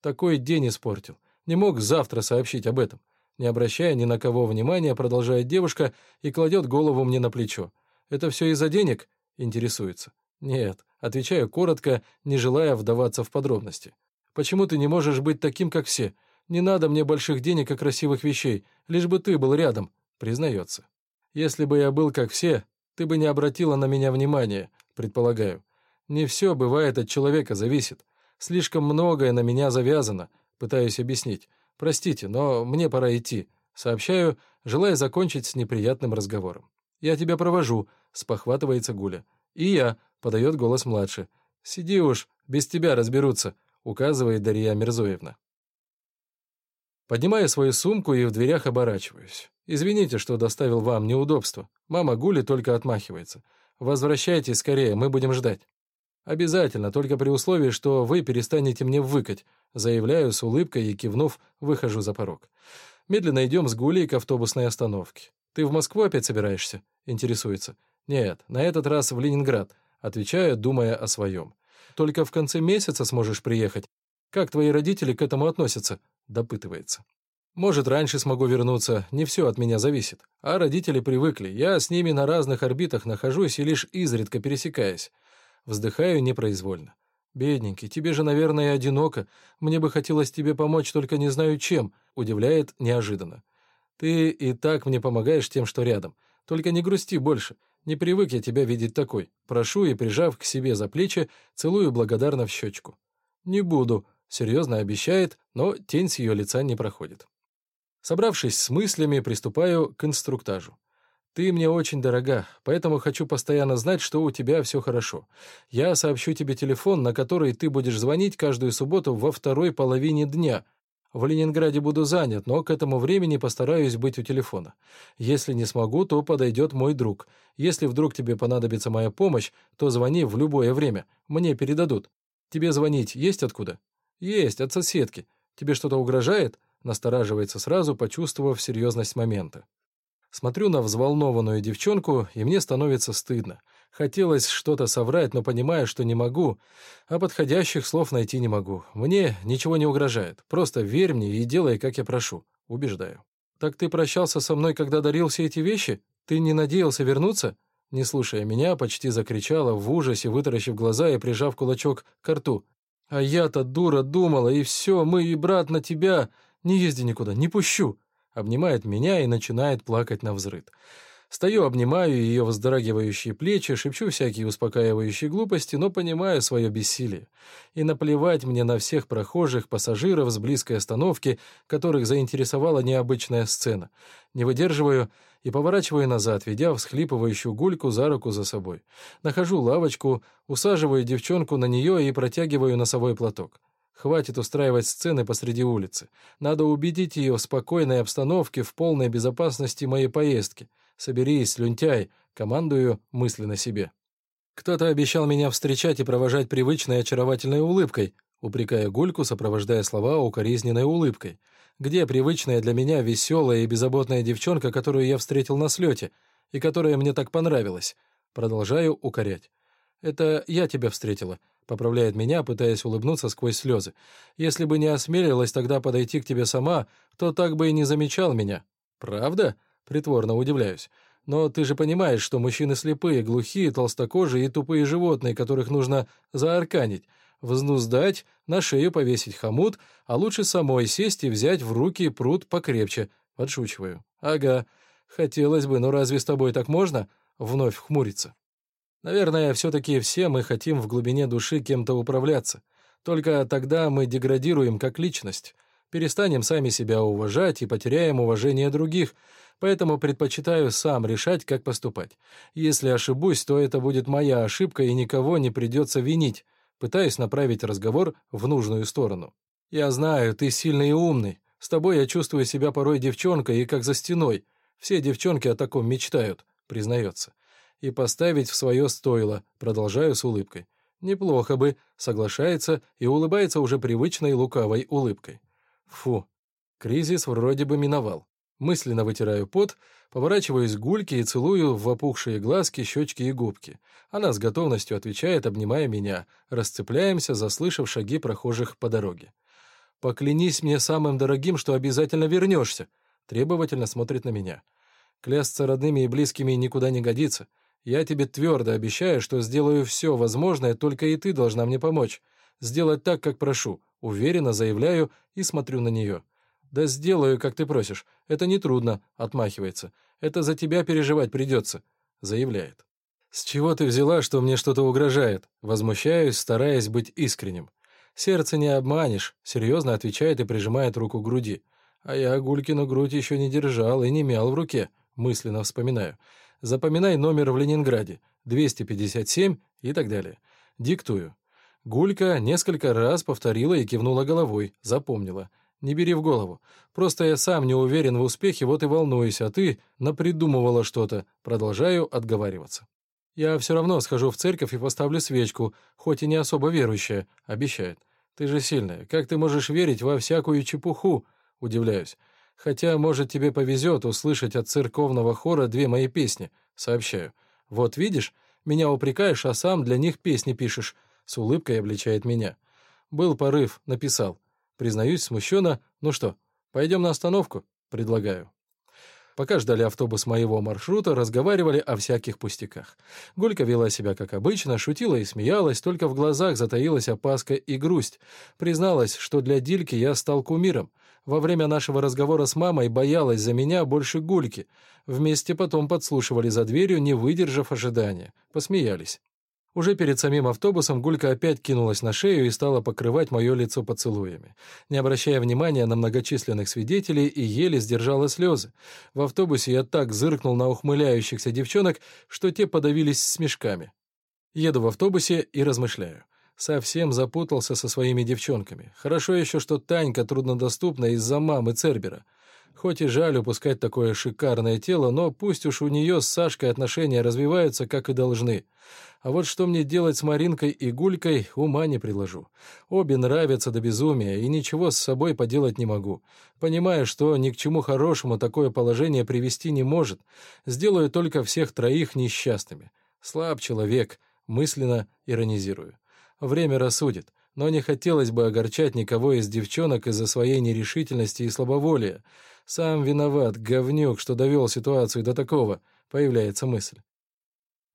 «Такой день испортил. Не мог завтра сообщить об этом». Не обращая ни на кого внимания, продолжает девушка и кладет голову мне на плечо. «Это все из-за денег?» — интересуется. «Нет», — отвечаю коротко, не желая вдаваться в подробности. «Почему ты не можешь быть таким, как все? Не надо мне больших денег и красивых вещей, лишь бы ты был рядом», — признается. «Если бы я был как все, ты бы не обратила на меня внимания, предполагаю. Не все бывает от человека зависит. Слишком многое на меня завязано, пытаюсь объяснить. Простите, но мне пора идти. Сообщаю, желая закончить с неприятным разговором. «Я тебя провожу», — спохватывается Гуля. «И я», — подает голос младший. «Сиди уж, без тебя разберутся», — указывает Дарья Мирзоевна. Поднимаю свою сумку и в дверях оборачиваюсь. «Извините, что доставил вам неудобства. Мама Гули только отмахивается. Возвращайтесь скорее, мы будем ждать». «Обязательно, только при условии, что вы перестанете мне выкать», заявляю с улыбкой и, кивнув, выхожу за порог. Медленно идем с Гулей к автобусной остановке. «Ты в Москву опять собираешься?» — интересуется. «Нет, на этот раз в Ленинград», — отвечаю, думая о своем. «Только в конце месяца сможешь приехать. Как твои родители к этому относятся?» — допытывается. «Может, раньше смогу вернуться, не все от меня зависит. А родители привыкли, я с ними на разных орбитах нахожусь и лишь изредка пересекаюсь. Вздыхаю непроизвольно. «Бедненький, тебе же, наверное, одиноко. Мне бы хотелось тебе помочь, только не знаю чем», — удивляет неожиданно. «Ты и так мне помогаешь тем, что рядом. Только не грусти больше. Не привык я тебя видеть такой. Прошу и, прижав к себе за плечи, целую благодарно в щечку». «Не буду», — серьезно обещает, но тень с ее лица не проходит. Собравшись с мыслями, приступаю к инструктажу. Ты мне очень дорога, поэтому хочу постоянно знать, что у тебя все хорошо. Я сообщу тебе телефон, на который ты будешь звонить каждую субботу во второй половине дня. В Ленинграде буду занят, но к этому времени постараюсь быть у телефона. Если не смогу, то подойдет мой друг. Если вдруг тебе понадобится моя помощь, то звони в любое время. Мне передадут. Тебе звонить есть откуда? Есть, от соседки. Тебе что-то угрожает? Настораживается сразу, почувствовав серьезность момента. Смотрю на взволнованную девчонку, и мне становится стыдно. Хотелось что-то соврать, но понимаю, что не могу, а подходящих слов найти не могу. Мне ничего не угрожает. Просто верь мне и делай, как я прошу. Убеждаю. «Так ты прощался со мной, когда дарил все эти вещи? Ты не надеялся вернуться?» Не слушая меня, почти закричала в ужасе, вытаращив глаза и прижав кулачок к рту. «А я-то, дура, думала, и все, мы и брат на тебя. Не езди никуда, не пущу!» обнимает меня и начинает плакать на взрыд. Стою, обнимаю ее вздрагивающие плечи, шепчу всякие успокаивающие глупости, но понимаю свое бессилие. И наплевать мне на всех прохожих, пассажиров с близкой остановки, которых заинтересовала необычная сцена. Не выдерживаю и поворачиваю назад, ведя всхлипывающую гульку за руку за собой. Нахожу лавочку, усаживаю девчонку на нее и протягиваю носовой платок. Хватит устраивать сцены посреди улицы. Надо убедить ее в спокойной обстановке, в полной безопасности моей поездки. Соберись, люнтяй, командую мысленно себе. Кто-то обещал меня встречать и провожать привычной очаровательной улыбкой, упрекая Гульку, сопровождая слова укоризненной улыбкой. Где привычная для меня веселая и беззаботная девчонка, которую я встретил на слете, и которая мне так понравилась? Продолжаю укорять. «Это я тебя встретила», — поправляет меня, пытаясь улыбнуться сквозь слезы. «Если бы не осмелилась тогда подойти к тебе сама, то так бы и не замечал меня». «Правда?» — притворно удивляюсь. «Но ты же понимаешь, что мужчины слепые, глухие, толстокожие и тупые животные, которых нужно заарканить, взнуздать, на шею повесить хомут, а лучше самой сесть и взять в руки пруд покрепче». Подшучиваю. «Ага. Хотелось бы, но разве с тобой так можно?» Вновь хмурится. Наверное, все-таки все мы хотим в глубине души кем-то управляться. Только тогда мы деградируем как личность, перестанем сами себя уважать и потеряем уважение других, поэтому предпочитаю сам решать, как поступать. Если ошибусь, то это будет моя ошибка и никого не придется винить. пытаясь направить разговор в нужную сторону. «Я знаю, ты сильный и умный. С тобой я чувствую себя порой девчонкой и как за стеной. Все девчонки о таком мечтают», — признается. «И поставить в свое стойло», — продолжаю с улыбкой. «Неплохо бы», — соглашается и улыбается уже привычной лукавой улыбкой. Фу, кризис вроде бы миновал. Мысленно вытираю пот, поворачиваюсь к гульке и целую в опухшие глазки, щечки и губки. Она с готовностью отвечает, обнимая меня. Расцепляемся, заслышав шаги прохожих по дороге. «Поклянись мне самым дорогим, что обязательно вернешься!» Требовательно смотрит на меня. Клясться родными и близкими никуда не годится. Я тебе твердо обещаю, что сделаю все возможное, только и ты должна мне помочь. Сделать так, как прошу. Уверенно заявляю и смотрю на нее. «Да сделаю, как ты просишь. Это нетрудно», — отмахивается. «Это за тебя переживать придется», — заявляет. «С чего ты взяла, что мне что-то угрожает?» Возмущаюсь, стараясь быть искренним. «Сердце не обманешь», — серьезно отвечает и прижимает руку к груди. А я Гулькину грудь еще не держал и не мял в руке, мысленно вспоминаю. Запоминай номер в Ленинграде, 257 и так далее. Диктую. Гулька несколько раз повторила и кивнула головой, запомнила. Не бери в голову. Просто я сам не уверен в успехе, вот и волнуюсь, а ты напридумывала что-то. Продолжаю отговариваться. Я все равно схожу в церковь и поставлю свечку, хоть и не особо верующая, обещает. Ты же сильная. Как ты можешь верить во всякую чепуху? Удивляюсь. Хотя, может, тебе повезет услышать от церковного хора две мои песни. Сообщаю. Вот видишь, меня упрекаешь, а сам для них песни пишешь. С улыбкой обличает меня. Был порыв, написал. Признаюсь смущенно. Ну что, пойдем на остановку? Предлагаю. Пока ждали автобус моего маршрута, разговаривали о всяких пустяках. Гулька вела себя как обычно, шутила и смеялась, только в глазах затаилась опаска и грусть. Призналась, что для Дильки я стал кумиром. Во время нашего разговора с мамой боялась за меня больше Гульки. Вместе потом подслушивали за дверью, не выдержав ожидания. Посмеялись. Уже перед самим автобусом Гулька опять кинулась на шею и стала покрывать мое лицо поцелуями, не обращая внимания на многочисленных свидетелей и еле сдержала слезы. В автобусе я так зыркнул на ухмыляющихся девчонок, что те подавились смешками. Еду в автобусе и размышляю. Совсем запутался со своими девчонками. Хорошо еще, что Танька труднодоступна из-за мамы Цербера. Хоть и жаль упускать такое шикарное тело, но пусть уж у нее с Сашкой отношения развиваются, как и должны. А вот что мне делать с Маринкой и Гулькой, ума не приложу. Обе нравятся до безумия, и ничего с собой поделать не могу. Понимаю, что ни к чему хорошему такое положение привести не может. Сделаю только всех троих несчастными. Слаб человек, мысленно иронизирую. Время рассудит но не хотелось бы огорчать никого из девчонок из-за своей нерешительности и слабоволия. Сам виноват, говнюк, что довел ситуацию до такого, появляется мысль.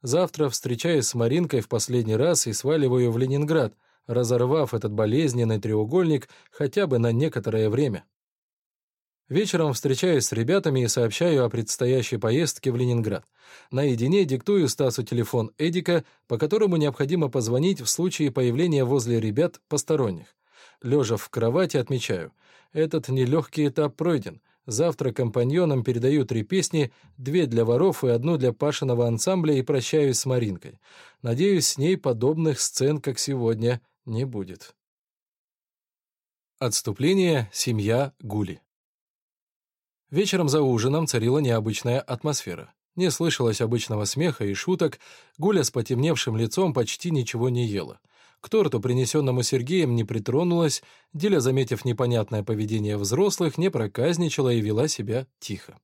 Завтра встречаюсь с Маринкой в последний раз и сваливаю в Ленинград, разорвав этот болезненный треугольник хотя бы на некоторое время. Вечером встречаюсь с ребятами и сообщаю о предстоящей поездке в Ленинград. Наедине диктую Стасу телефон Эдика, по которому необходимо позвонить в случае появления возле ребят посторонних. Лежа в кровати отмечаю, этот нелегкий этап пройден. Завтра компаньонам передаю три песни, две для воров и одну для Пашиного ансамбля и прощаюсь с Маринкой. Надеюсь, с ней подобных сцен, как сегодня, не будет. Отступление. Семья Гули. Вечером за ужином царила необычная атмосфера. Не слышалось обычного смеха и шуток, Гуля с потемневшим лицом почти ничего не ела. К торту, принесенному Сергеем, не притронулась, Диля, заметив непонятное поведение взрослых, не проказничала и вела себя тихо.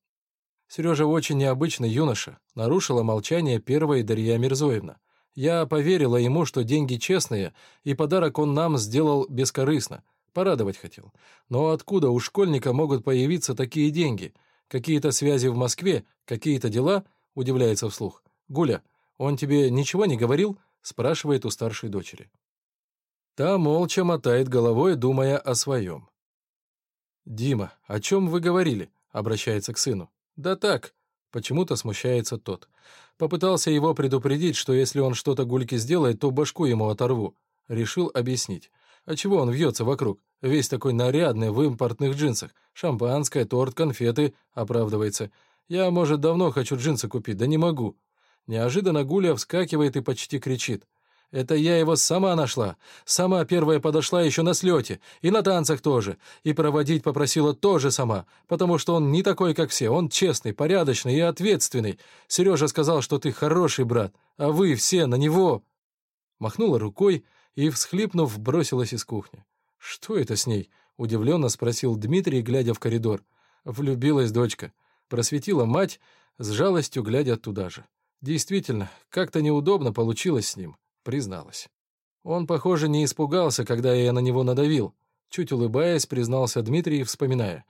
Сережа очень необычный юноша, нарушила молчание первая Дарья Мирзоевна. Я поверила ему, что деньги честные, и подарок он нам сделал бескорыстно, порадовать хотел. Но откуда у школьника могут появиться такие деньги? Какие-то связи в Москве, какие-то дела? Удивляется вслух. Гуля, он тебе ничего не говорил? Спрашивает у старшей дочери. Та молча мотает головой, думая о своем. «Дима, о чем вы говорили?» — обращается к сыну. «Да так», — почему-то смущается тот. Попытался его предупредить, что если он что-то Гульке сделает, то башку ему оторву. Решил объяснить. А чего он вьется вокруг? Весь такой нарядный, в импортных джинсах. Шампанское, торт, конфеты, оправдывается. Я, может, давно хочу джинсы купить, да не могу. Неожиданно Гуля вскакивает и почти кричит. Это я его сама нашла. Сама первая подошла еще на слете. И на танцах тоже. И проводить попросила тоже сама. Потому что он не такой, как все. Он честный, порядочный и ответственный. Сережа сказал, что ты хороший брат. А вы все на него. Махнула рукой и, всхлипнув, бросилась из кухни. «Что это с ней?» — удивленно спросил Дмитрий, глядя в коридор. Влюбилась дочка. Просветила мать, с жалостью глядя туда же. Действительно, как-то неудобно получилось с ним, призналась. Он, похоже, не испугался, когда я на него надавил. Чуть улыбаясь, признался Дмитрий, вспоминая.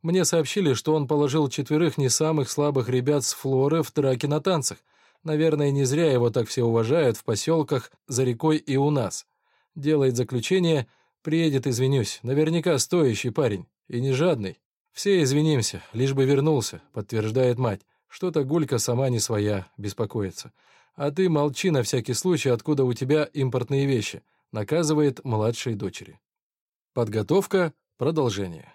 Мне сообщили, что он положил четверых не самых слабых ребят с Флоры в драке на танцах. Наверное, не зря его так все уважают в поселках, за рекой и у нас. Делает заключение, приедет, извинюсь. Наверняка стоящий парень. И не жадный. Все извинимся, лишь бы вернулся, подтверждает мать. Что-то Гулька сама не своя, беспокоится. А ты молчи на всякий случай, откуда у тебя импортные вещи, наказывает младшей дочери. Подготовка, продолжение.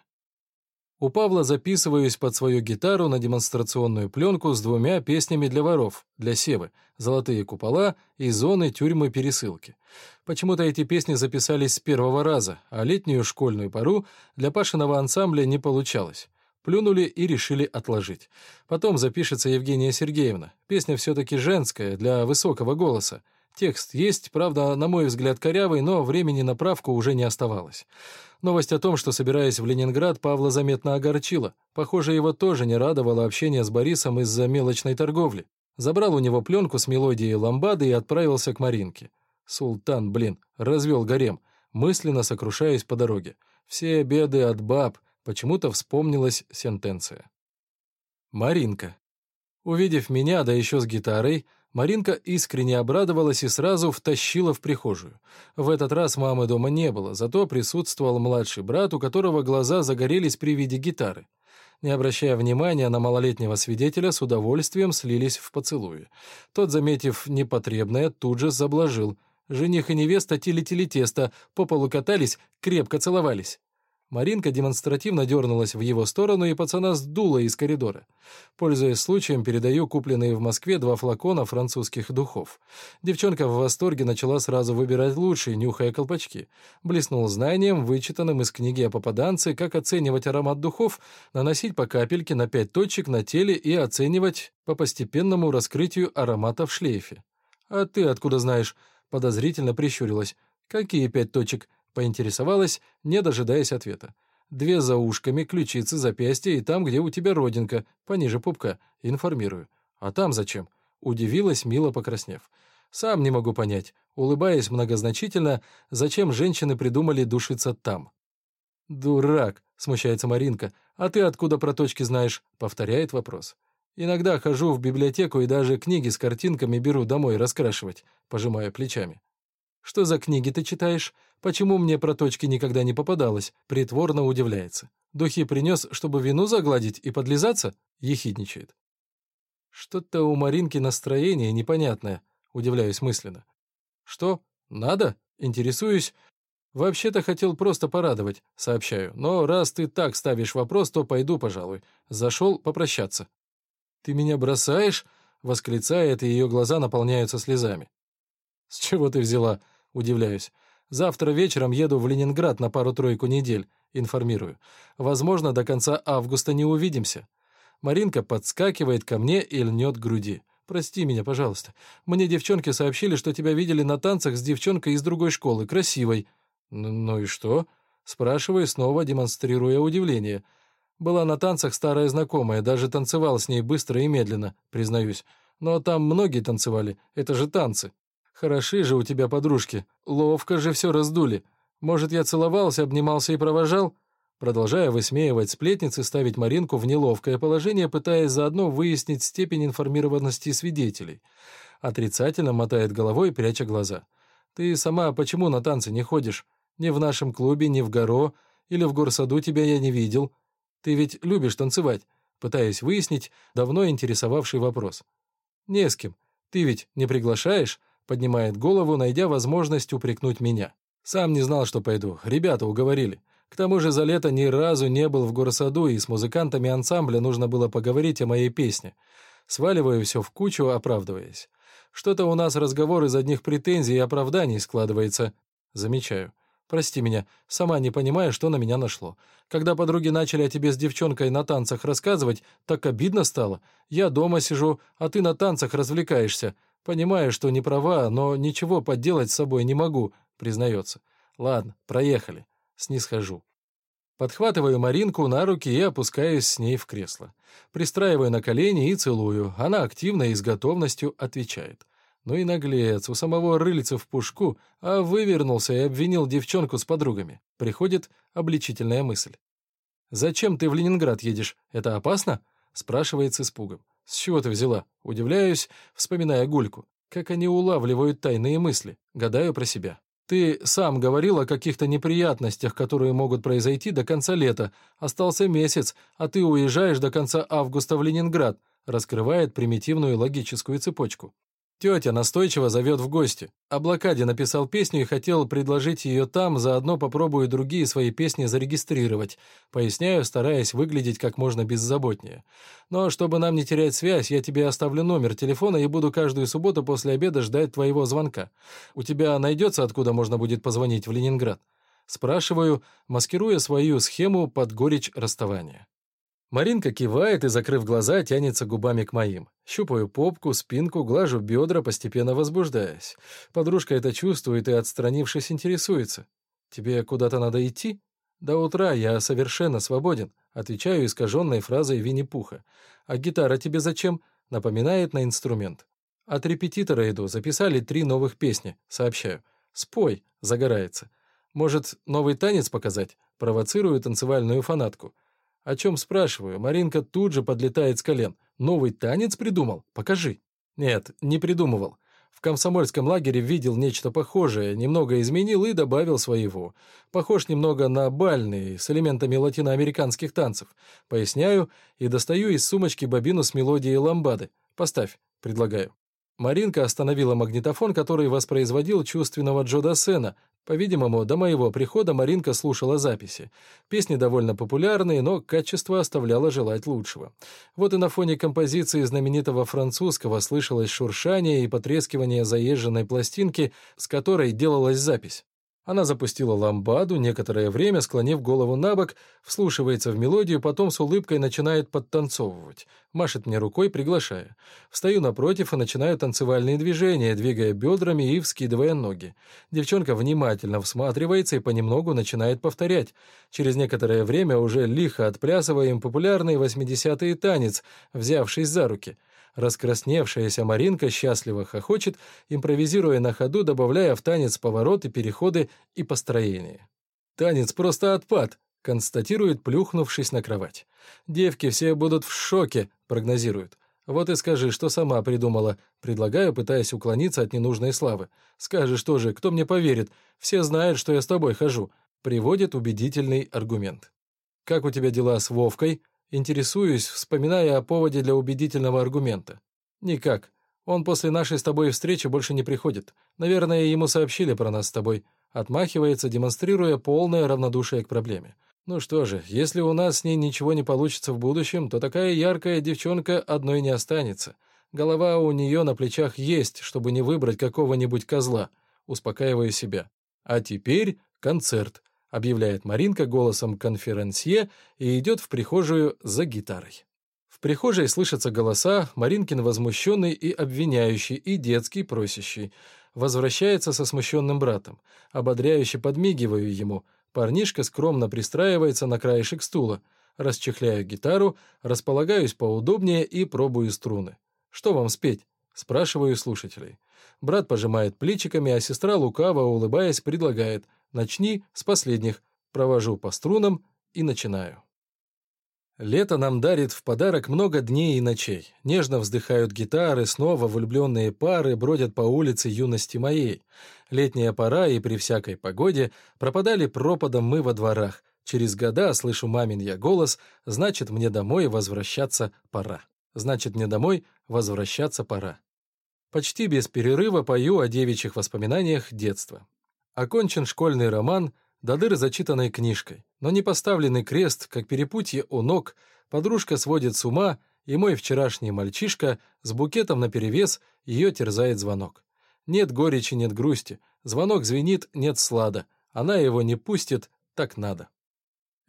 У Павла записываюсь под свою гитару на демонстрационную пленку с двумя песнями для воров, для Севы, «Золотые купола» и «Зоны тюрьмы пересылки». Почему-то эти песни записались с первого раза, а летнюю школьную пару для Пашиного ансамбля не получалось. Плюнули и решили отложить. Потом запишется Евгения Сергеевна. Песня все-таки женская, для высокого голоса. Текст есть, правда, на мой взгляд, корявый, но времени на правку уже не оставалось. Новость о том, что, собираясь в Ленинград, Павла заметно огорчила. Похоже, его тоже не радовало общение с Борисом из-за мелочной торговли. Забрал у него пленку с мелодией ламбады и отправился к Маринке. Султан, блин, развел гарем, мысленно сокрушаясь по дороге. Все беды от баб, почему-то вспомнилась сентенция. Маринка. Увидев меня, да еще с гитарой, Маринка искренне обрадовалась и сразу втащила в прихожую. В этот раз мамы дома не было, зато присутствовал младший брат, у которого глаза загорелись при виде гитары. Не обращая внимания на малолетнего свидетеля, с удовольствием слились в поцелуи. Тот, заметив непотребное, тут же заблажил. Жених и невеста тили-тили тесто, по полу катались, крепко целовались. Маринка демонстративно дернулась в его сторону, и пацана сдуло из коридора. Пользуясь случаем, передаю купленные в Москве два флакона французских духов. Девчонка в восторге начала сразу выбирать лучшие, нюхая колпачки. Блеснул знанием, вычитанным из книги о попаданце, как оценивать аромат духов, наносить по капельке на пять точек на теле и оценивать по постепенному раскрытию аромата в шлейфе. «А ты откуда знаешь?» — подозрительно прищурилась. «Какие пять точек?» Поинтересовалась, не дожидаясь ответа. Две за ушками, ключицы, запястья и там, где у тебя родинка, пониже пупка. Информирую. А там зачем? Удивилась, мило покраснев. Сам не могу понять, улыбаясь многозначительно, зачем женщины придумали душиться там. «Дурак!» — смущается Маринка. «А ты откуда про точки знаешь?» — повторяет вопрос. «Иногда хожу в библиотеку и даже книги с картинками беру домой раскрашивать», — пожимая плечами. «Что за книги ты читаешь? Почему мне про точки никогда не попадалось?» Притворно удивляется. «Духи принес, чтобы вину загладить и подлизаться?» Ехидничает. «Что-то у Маринки настроение непонятное», удивляюсь мысленно. «Что? Надо? Интересуюсь?» «Вообще-то хотел просто порадовать», — сообщаю. «Но раз ты так ставишь вопрос, то пойду, пожалуй. Зашел попрощаться». «Ты меня бросаешь?» — восклицает, и ее глаза наполняются слезами. «С чего ты взяла?» — удивляюсь. «Завтра вечером еду в Ленинград на пару-тройку недель», — информирую. «Возможно, до конца августа не увидимся». Маринка подскакивает ко мне и льнет к груди. «Прости меня, пожалуйста. Мне девчонки сообщили, что тебя видели на танцах с девчонкой из другой школы, красивой». «Ну и что?» — спрашиваю, снова демонстрируя удивление. Была на танцах старая знакомая, даже танцевал с ней быстро и медленно, признаюсь. Но там многие танцевали, это же танцы. Хороши же у тебя подружки. Ловко же все раздули. Может, я целовался, обнимался и провожал?» Продолжая высмеивать сплетницы, ставить Маринку в неловкое положение, пытаясь заодно выяснить степень информированности свидетелей. Отрицательно мотает головой, пряча глаза. «Ты сама почему на танцы не ходишь? Ни в нашем клубе, ни в горо, или в горсаду тебя я не видел. Ты ведь любишь танцевать?» Пытаясь выяснить давно интересовавший вопрос. «Не с кем. Ты ведь не приглашаешь?» Поднимает голову, найдя возможность упрекнуть меня. Сам не знал, что пойду. Ребята уговорили. К тому же за лето ни разу не был в горсаду, и с музыкантами ансамбля нужно было поговорить о моей песне. Сваливаю все в кучу, оправдываясь. Что-то у нас разговор из одних претензий и оправданий складывается. Замечаю. Прости меня, сама не понимаю, что на меня нашло. Когда подруги начали о тебе с девчонкой на танцах рассказывать, так обидно стало. Я дома сижу, а ты на танцах развлекаешься. Понимаю, что не права, но ничего подделать с собой не могу, признается. Ладно, проехали. Снисхожу. Подхватываю Маринку на руки и опускаюсь с ней в кресло. Пристраиваю на колени и целую. Она активно и с готовностью отвечает. Ну и наглец, у самого рыльца в пушку, а вывернулся и обвинил девчонку с подругами. Приходит обличительная мысль. «Зачем ты в Ленинград едешь? Это опасно?» спрашивает с испугом. «С чего ты взяла?» Удивляюсь, вспоминая Гульку. Как они улавливают тайные мысли. Гадаю про себя. «Ты сам говорил о каких-то неприятностях, которые могут произойти до конца лета. Остался месяц, а ты уезжаешь до конца августа в Ленинград», раскрывает примитивную логическую цепочку. Тетя настойчиво зовет в гости. О блокаде написал песню и хотел предложить ее там, заодно попробую другие свои песни зарегистрировать. Поясняю, стараясь выглядеть как можно беззаботнее. Но чтобы нам не терять связь, я тебе оставлю номер телефона и буду каждую субботу после обеда ждать твоего звонка. У тебя найдется, откуда можно будет позвонить в Ленинград? Спрашиваю, маскируя свою схему под горечь расставания. Маринка кивает и, закрыв глаза, тянется губами к моим. Щупаю попку, спинку, глажу бедра, постепенно возбуждаясь. Подружка это чувствует и, отстранившись, интересуется. «Тебе куда-то надо идти?» «До утра я совершенно свободен», — отвечаю искаженной фразой Винни-Пуха. «А гитара тебе зачем?» — напоминает на инструмент. «От репетитора иду, записали три новых песни», — сообщаю. «Спой», — загорается. «Может, новый танец показать?» — провоцирую танцевальную фанатку. О чем спрашиваю? Маринка тут же подлетает с колен. Новый танец придумал? Покажи. Нет, не придумывал. В комсомольском лагере видел нечто похожее, немного изменил и добавил своего. Похож немного на бальный, с элементами латиноамериканских танцев. Поясняю и достаю из сумочки бобину с мелодией ламбады. Поставь, предлагаю. Маринка остановила магнитофон, который воспроизводил чувственного Джо Дассена, по-видимому, до моего прихода Маринка слушала записи. Песни довольно популярные, но качество оставляло желать лучшего. Вот и на фоне композиции знаменитого французского слышалось шуршание и потрескивание заезженной пластинки, с которой делалась запись. Она запустила ламбаду, некоторое время, склонив голову на бок, вслушивается в мелодию, потом с улыбкой начинает подтанцовывать. Машет мне рукой, приглашая. Встаю напротив и начинаю танцевальные движения, двигая бедрами и вскидывая ноги. Девчонка внимательно всматривается и понемногу начинает повторять. Через некоторое время уже лихо отплясываем популярный 80-й танец, взявшись за руки — Раскрасневшаяся Маринка счастливо хохочет, импровизируя на ходу, добавляя в танец повороты, переходы и построения. «Танец просто отпад», — констатирует, плюхнувшись на кровать. «Девки все будут в шоке», — прогнозирует. «Вот и скажи, что сама придумала. Предлагаю, пытаясь уклониться от ненужной славы. Скажешь тоже, кто мне поверит? Все знают, что я с тобой хожу». Приводит убедительный аргумент. «Как у тебя дела с Вовкой?» Интересуюсь, вспоминая о поводе для убедительного аргумента. Никак. Он после нашей с тобой встречи больше не приходит. Наверное, ему сообщили про нас с тобой. Отмахивается, демонстрируя полное равнодушие к проблеме. Ну что же, если у нас с ней ничего не получится в будущем, то такая яркая девчонка одной не останется. Голова у нее на плечах есть, чтобы не выбрать какого-нибудь козла. Успокаиваю себя. А теперь концерт. — объявляет Маринка голосом конферансье и идет в прихожую за гитарой. В прихожей слышатся голоса, Маринкин возмущенный и обвиняющий, и детский просящий. Возвращается со смущенным братом. Ободряюще подмигиваю ему. Парнишка скромно пристраивается на краешек стула. Расчехляю гитару, располагаюсь поудобнее и пробую струны. «Что вам спеть?» — спрашиваю слушателей. Брат пожимает плечиками, а сестра, лукаво улыбаясь, предлагает — Начни с последних. Провожу по струнам и начинаю. Лето нам дарит в подарок много дней и ночей. Нежно вздыхают гитары, снова влюбленные пары бродят по улице юности моей. Летняя пора и при всякой погоде пропадали пропадом мы во дворах. Через года слышу мамин я голос, значит, мне домой возвращаться пора. Значит, мне домой возвращаться пора. Почти без перерыва пою о девичьих воспоминаниях детства. Окончен школьный роман, до дыр зачитанной книжкой, но не поставленный крест, как перепутье у ног, подружка сводит с ума, И мой вчерашний мальчишка с букетом наперевес ее терзает звонок. Нет горечи, нет грусти. Звонок звенит, нет слада. Она его не пустит, так надо.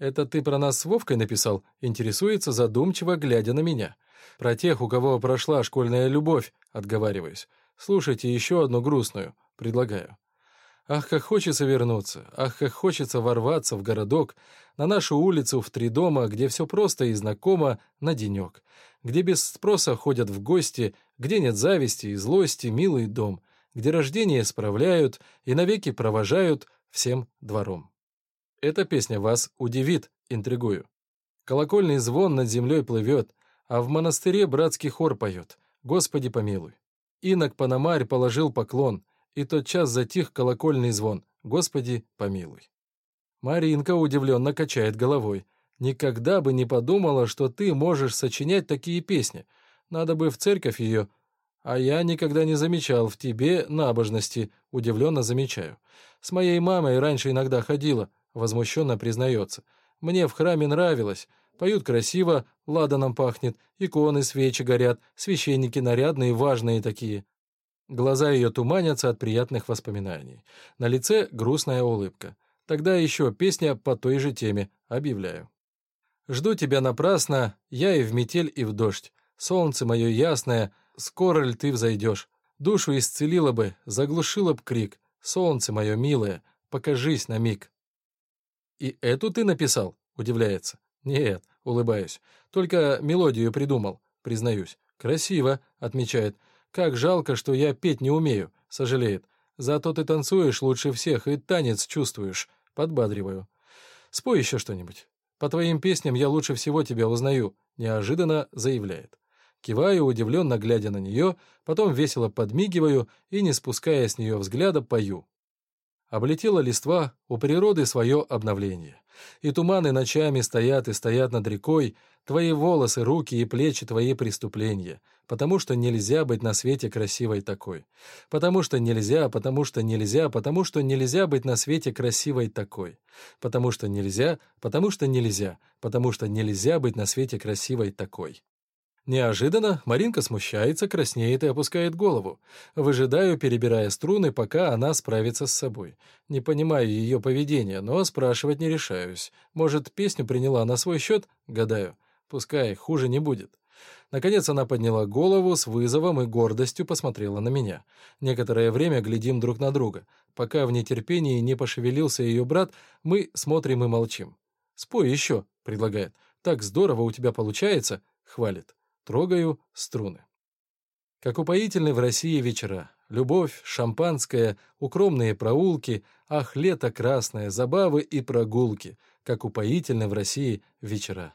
«Это ты про нас с Вовкой написал?» Интересуется задумчиво, глядя на меня. «Про тех, у кого прошла школьная любовь», — отговариваюсь. «Слушайте еще одну грустную», — предлагаю. Ах, как хочется вернуться, ах, как хочется ворваться в городок, на нашу улицу в три дома, где все просто и знакомо на денек, где без спроса ходят в гости, где нет зависти и злости, милый дом, где рождение справляют и навеки провожают всем двором. Эта песня вас удивит, интригую. Колокольный звон над землей плывет, а в монастыре братский хор поет «Господи помилуй». Инок Панамарь положил поклон, и тотчас затих колокольный звон «Господи помилуй». Маринка удивленно качает головой. «Никогда бы не подумала, что ты можешь сочинять такие песни. Надо бы в церковь ее а я никогда не замечал в тебе набожности, удивленно замечаю. С моей мамой раньше иногда ходила, возмущенно признается. Мне в храме нравилось. Поют красиво, ладаном пахнет, иконы, свечи горят, священники нарядные, важные такие. Глаза ее туманятся от приятных воспоминаний. На лице грустная улыбка. Тогда еще песня по той же теме, объявляю. «Жду тебя напрасно, я и в метель, и в дождь. Солнце мое ясное, скоро ли ты взойдешь? Душу исцелила бы, заглушила б крик. Солнце мое милое, покажись на миг. И эту ты написал? Удивляется. Нет, улыбаюсь. Только мелодию придумал, признаюсь. Красиво, отмечает. Как жалко, что я петь не умею, сожалеет. Зато ты танцуешь лучше всех и танец чувствуешь. Подбадриваю. Спой еще что-нибудь. По твоим песням я лучше всего тебя узнаю, неожиданно заявляет. Киваю, удивленно глядя на нее, потом весело подмигиваю и, не спуская с нее взгляда, пою. Облетела листва, у природы свое обновление. И туманы ночами стоят и стоят над рекой, твои волосы, руки и плечи твои преступления, потому что нельзя быть на свете красивой такой. Потому что нельзя, потому что нельзя, потому что нельзя быть на свете красивой такой. Потому что нельзя, потому что нельзя, потому что нельзя быть на свете красивой такой. Неожиданно Маринка смущается, краснеет и опускает голову. Выжидаю, перебирая струны, пока она справится с собой. Не понимаю ее поведения, но спрашивать не решаюсь. Может, песню приняла на свой счет? Гадаю. Пускай, хуже не будет. Наконец она подняла голову, с вызовом и гордостью посмотрела на меня. Некоторое время глядим друг на друга. Пока в нетерпении не пошевелился ее брат, мы смотрим и молчим. «Спой еще», — предлагает. «Так здорово у тебя получается», — хвалит. Трогаю струны. Как упоительны в России вечера. Любовь, шампанское, укромные проулки, ах, лето красное, забавы и прогулки. Как упоительны в России вечера.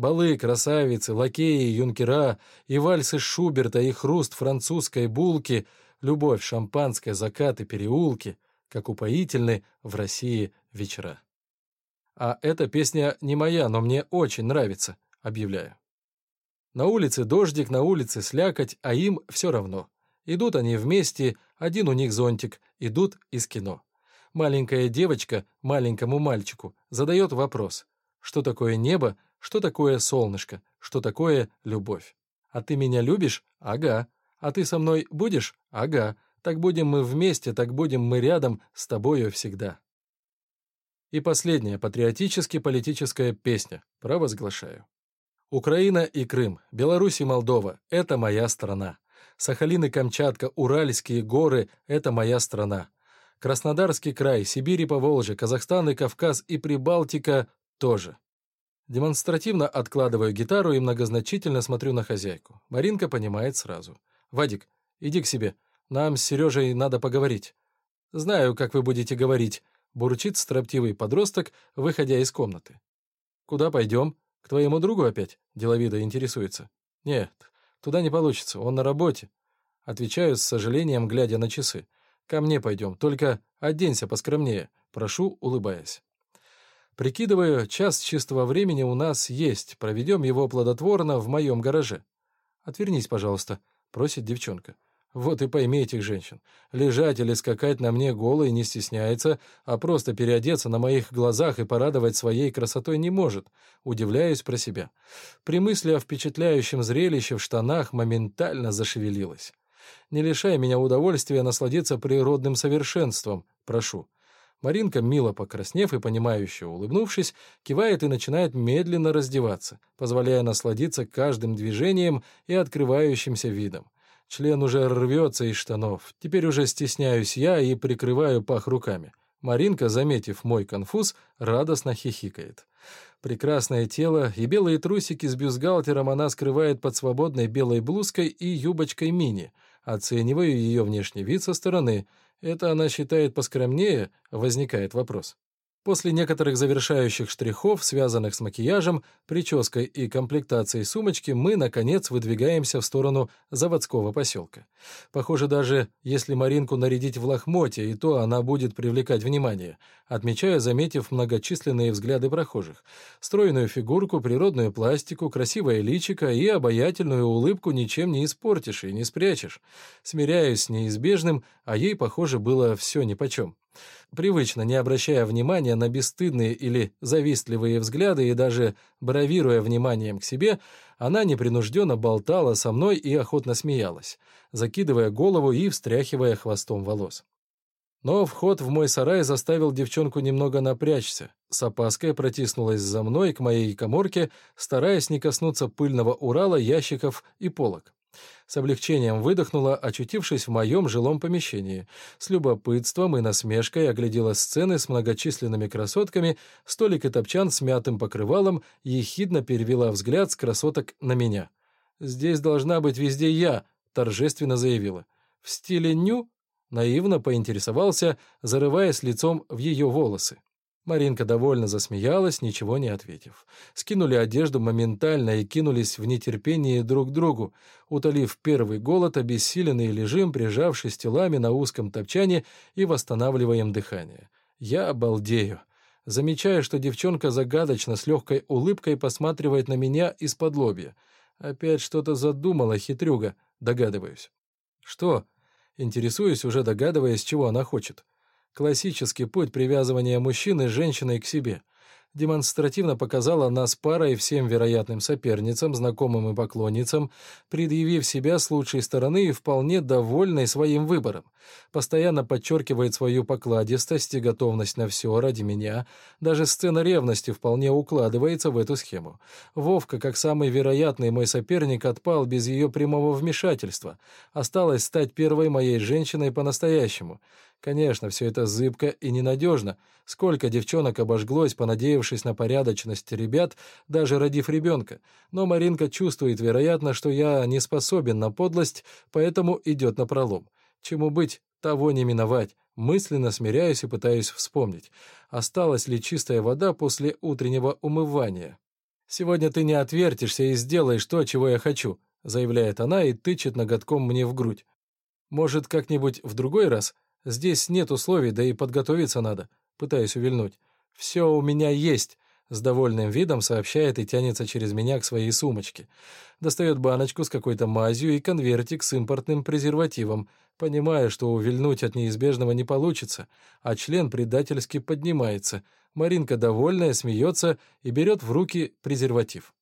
Балы, красавицы, лакеи, юнкера, и вальсы Шуберта, и хруст французской булки, любовь, шампанское, закаты, переулки, как упоительны в России вечера. А эта песня не моя, но мне очень нравится, объявляю. На улице дождик, на улице слякоть, а им все равно. Идут они вместе, один у них зонтик, идут из кино. Маленькая девочка маленькому мальчику задает вопрос. Что такое небо, что такое солнышко, что такое любовь? А ты меня любишь? Ага. А ты со мной будешь? Ага. Так будем мы вместе, так будем мы рядом с тобою всегда. И последняя патриотически-политическая песня. Провозглашаю. Украина и Крым, Беларусь и Молдова – это моя страна. Сахалин и Камчатка, Уральские горы – это моя страна. Краснодарский край, Сибирь и Поволжье, Казахстан и Кавказ и Прибалтика – тоже. Демонстративно откладываю гитару и многозначительно смотрю на хозяйку. Маринка понимает сразу. «Вадик, иди к себе. Нам с Сережей надо поговорить». «Знаю, как вы будете говорить», — бурчит строптивый подросток, выходя из комнаты. «Куда пойдем?» «К твоему другу опять?» — деловито интересуется. «Нет, туда не получится, он на работе». Отвечаю с сожалением, глядя на часы. «Ко мне пойдем, только оденься поскромнее», — прошу, улыбаясь. Прикидываю, час чистого времени у нас есть, проведем его плодотворно в моем гараже. «Отвернись, пожалуйста», — просит девчонка. Вот и пойми этих женщин. Лежать или скакать на мне голой не стесняется, а просто переодеться на моих глазах и порадовать своей красотой не может. Удивляюсь про себя. При мысли о впечатляющем зрелище в штанах моментально зашевелилась. Не лишай меня удовольствия насладиться природным совершенством, прошу. Маринка, мило покраснев и понимающе улыбнувшись, кивает и начинает медленно раздеваться, позволяя насладиться каждым движением и открывающимся видом. Член уже рвется из штанов. Теперь уже стесняюсь я и прикрываю пах руками. Маринка, заметив мой конфуз, радостно хихикает. Прекрасное тело и белые трусики с бюстгальтером она скрывает под свободной белой блузкой и юбочкой мини. Оцениваю ее внешний вид со стороны. Это она считает поскромнее? Возникает вопрос. После некоторых завершающих штрихов, связанных с макияжем, прической и комплектацией сумочки, мы, наконец, выдвигаемся в сторону заводского поселка. Похоже, даже если Маринку нарядить в лохмотье, и то она будет привлекать внимание, отмечаю, заметив многочисленные взгляды прохожих. Стройную фигурку, природную пластику, красивое личико и обаятельную улыбку ничем не испортишь и не спрячешь. Смиряюсь с неизбежным, а ей, похоже, было все нипочем. Привычно, не обращая внимания на бесстыдные или завистливые взгляды и даже бравируя вниманием к себе, она непринужденно болтала со мной и охотно смеялась, закидывая голову и встряхивая хвостом волос. Но вход в мой сарай заставил девчонку немного напрячься. С опаской протиснулась за мной к моей коморке, стараясь не коснуться пыльного Урала, ящиков и полок. С облегчением выдохнула, очутившись в моем жилом помещении. С любопытством и насмешкой оглядела сцены с многочисленными красотками, столик и топчан с мятым покрывалом, ехидно перевела взгляд с красоток на меня. «Здесь должна быть везде я», — торжественно заявила. «В стиле ню?» — наивно поинтересовался, зарываясь лицом в ее волосы. Маринка довольно засмеялась, ничего не ответив. Скинули одежду моментально и кинулись в нетерпении друг к другу, утолив первый голод, обессиленный лежим, прижавшись телами на узком топчане и восстанавливаем дыхание. Я обалдею. Замечаю, что девчонка загадочно с легкой улыбкой посматривает на меня из-под лобья. Опять что-то задумала хитрюга, догадываюсь. Что? Интересуюсь, уже догадываясь, чего она хочет. Классический путь привязывания мужчины женщиной к себе. Демонстративно показала нас парой всем вероятным соперницам, знакомым и поклонницам, предъявив себя с лучшей стороны и вполне довольной своим выбором. Постоянно подчеркивает свою покладистость и готовность на все ради меня. Даже сцена ревности вполне укладывается в эту схему. Вовка, как самый вероятный мой соперник, отпал без ее прямого вмешательства. Осталось стать первой моей женщиной по-настоящему. Конечно, все это зыбко и ненадежно. Сколько девчонок обожглось, понадеявшись на порядочность ребят, даже родив ребенка. Но Маринка чувствует, вероятно, что я не способен на подлость, поэтому идет на пролом. Чему быть, того не миновать. Мысленно смиряюсь и пытаюсь вспомнить, осталась ли чистая вода после утреннего умывания. «Сегодня ты не отвертишься и сделаешь то, чего я хочу», заявляет она и тычет ноготком мне в грудь. «Может, как-нибудь в другой раз?» Здесь нет условий, да и подготовиться надо. Пытаюсь увильнуть. Все у меня есть, с довольным видом сообщает и тянется через меня к своей сумочке. Достает баночку с какой-то мазью и конвертик с импортным презервативом, понимая, что увильнуть от неизбежного не получится, а член предательски поднимается. Маринка, довольная, смеется и берет в руки презерватив.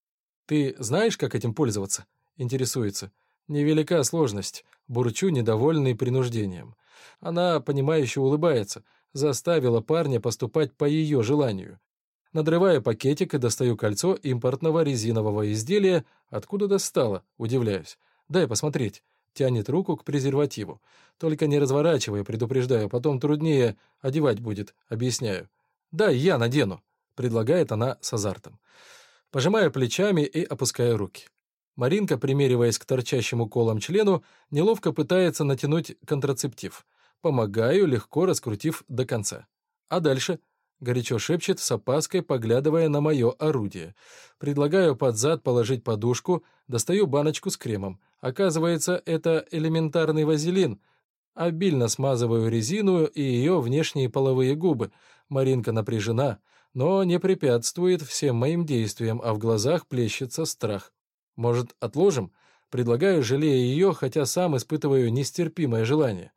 «Ты знаешь, как этим пользоваться?» — интересуется. «Невелика сложность», — бурчу, недовольный принуждением. Она, понимающе улыбается, заставила парня поступать по ее желанию. Надрываю пакетик достаю кольцо импортного резинового изделия. Откуда достала? Удивляюсь. Дай посмотреть. Тянет руку к презервативу. Только не разворачивая, предупреждаю, потом труднее одевать будет, объясняю. «Дай я надену», — предлагает она с азартом. Пожимаю плечами и опускаю руки. Маринка, примериваясь к торчащему колом члену, неловко пытается натянуть контрацептив — Помогаю, легко раскрутив до конца. А дальше? Горячо шепчет, с опаской поглядывая на мое орудие. Предлагаю под зад положить подушку, достаю баночку с кремом. Оказывается, это элементарный вазелин. Обильно смазываю резину и ее внешние половые губы. Маринка напряжена, но не препятствует всем моим действиям, а в глазах плещется страх. Может, отложим? Предлагаю, жалея ее, хотя сам испытываю нестерпимое желание.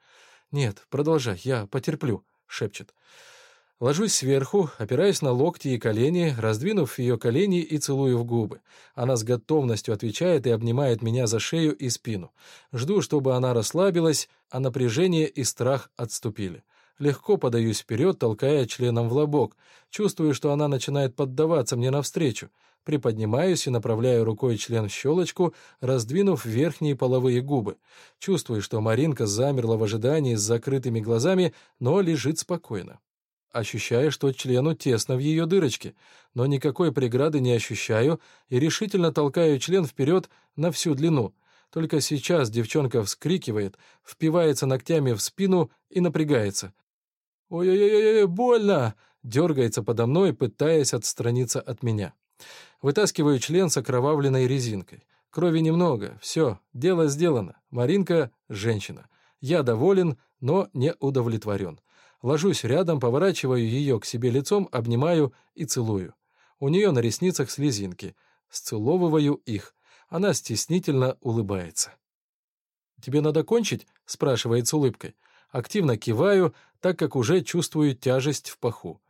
«Нет, продолжай, я потерплю», — шепчет. Ложусь сверху, опираясь на локти и колени, раздвинув ее колени и целую в губы. Она с готовностью отвечает и обнимает меня за шею и спину. Жду, чтобы она расслабилась, а напряжение и страх отступили. Легко подаюсь вперед, толкая членом в лобок. Чувствую, что она начинает поддаваться мне навстречу. Приподнимаюсь и направляю рукой член в щелочку, раздвинув верхние половые губы. Чувствую, что Маринка замерла в ожидании с закрытыми глазами, но лежит спокойно ощущая, что члену тесно в ее дырочке, но никакой преграды не ощущаю и решительно толкаю член вперед на всю длину. Только сейчас девчонка вскрикивает, впивается ногтями в спину и напрягается. «Ой-ой-ой, больно!» дергается подо мной, пытаясь отстраниться от меня. Вытаскиваю член с окровавленной резинкой. Крови немного. Все, дело сделано. Маринка — женщина. Я доволен, но не удовлетворен. Ложусь рядом, поворачиваю ее к себе лицом, обнимаю и целую. У нее на ресницах слезинки. Сцеловываю их. Она стеснительно улыбается. «Тебе надо кончить?» — спрашивает с улыбкой. Активно киваю, так как уже чувствую тяжесть в паху.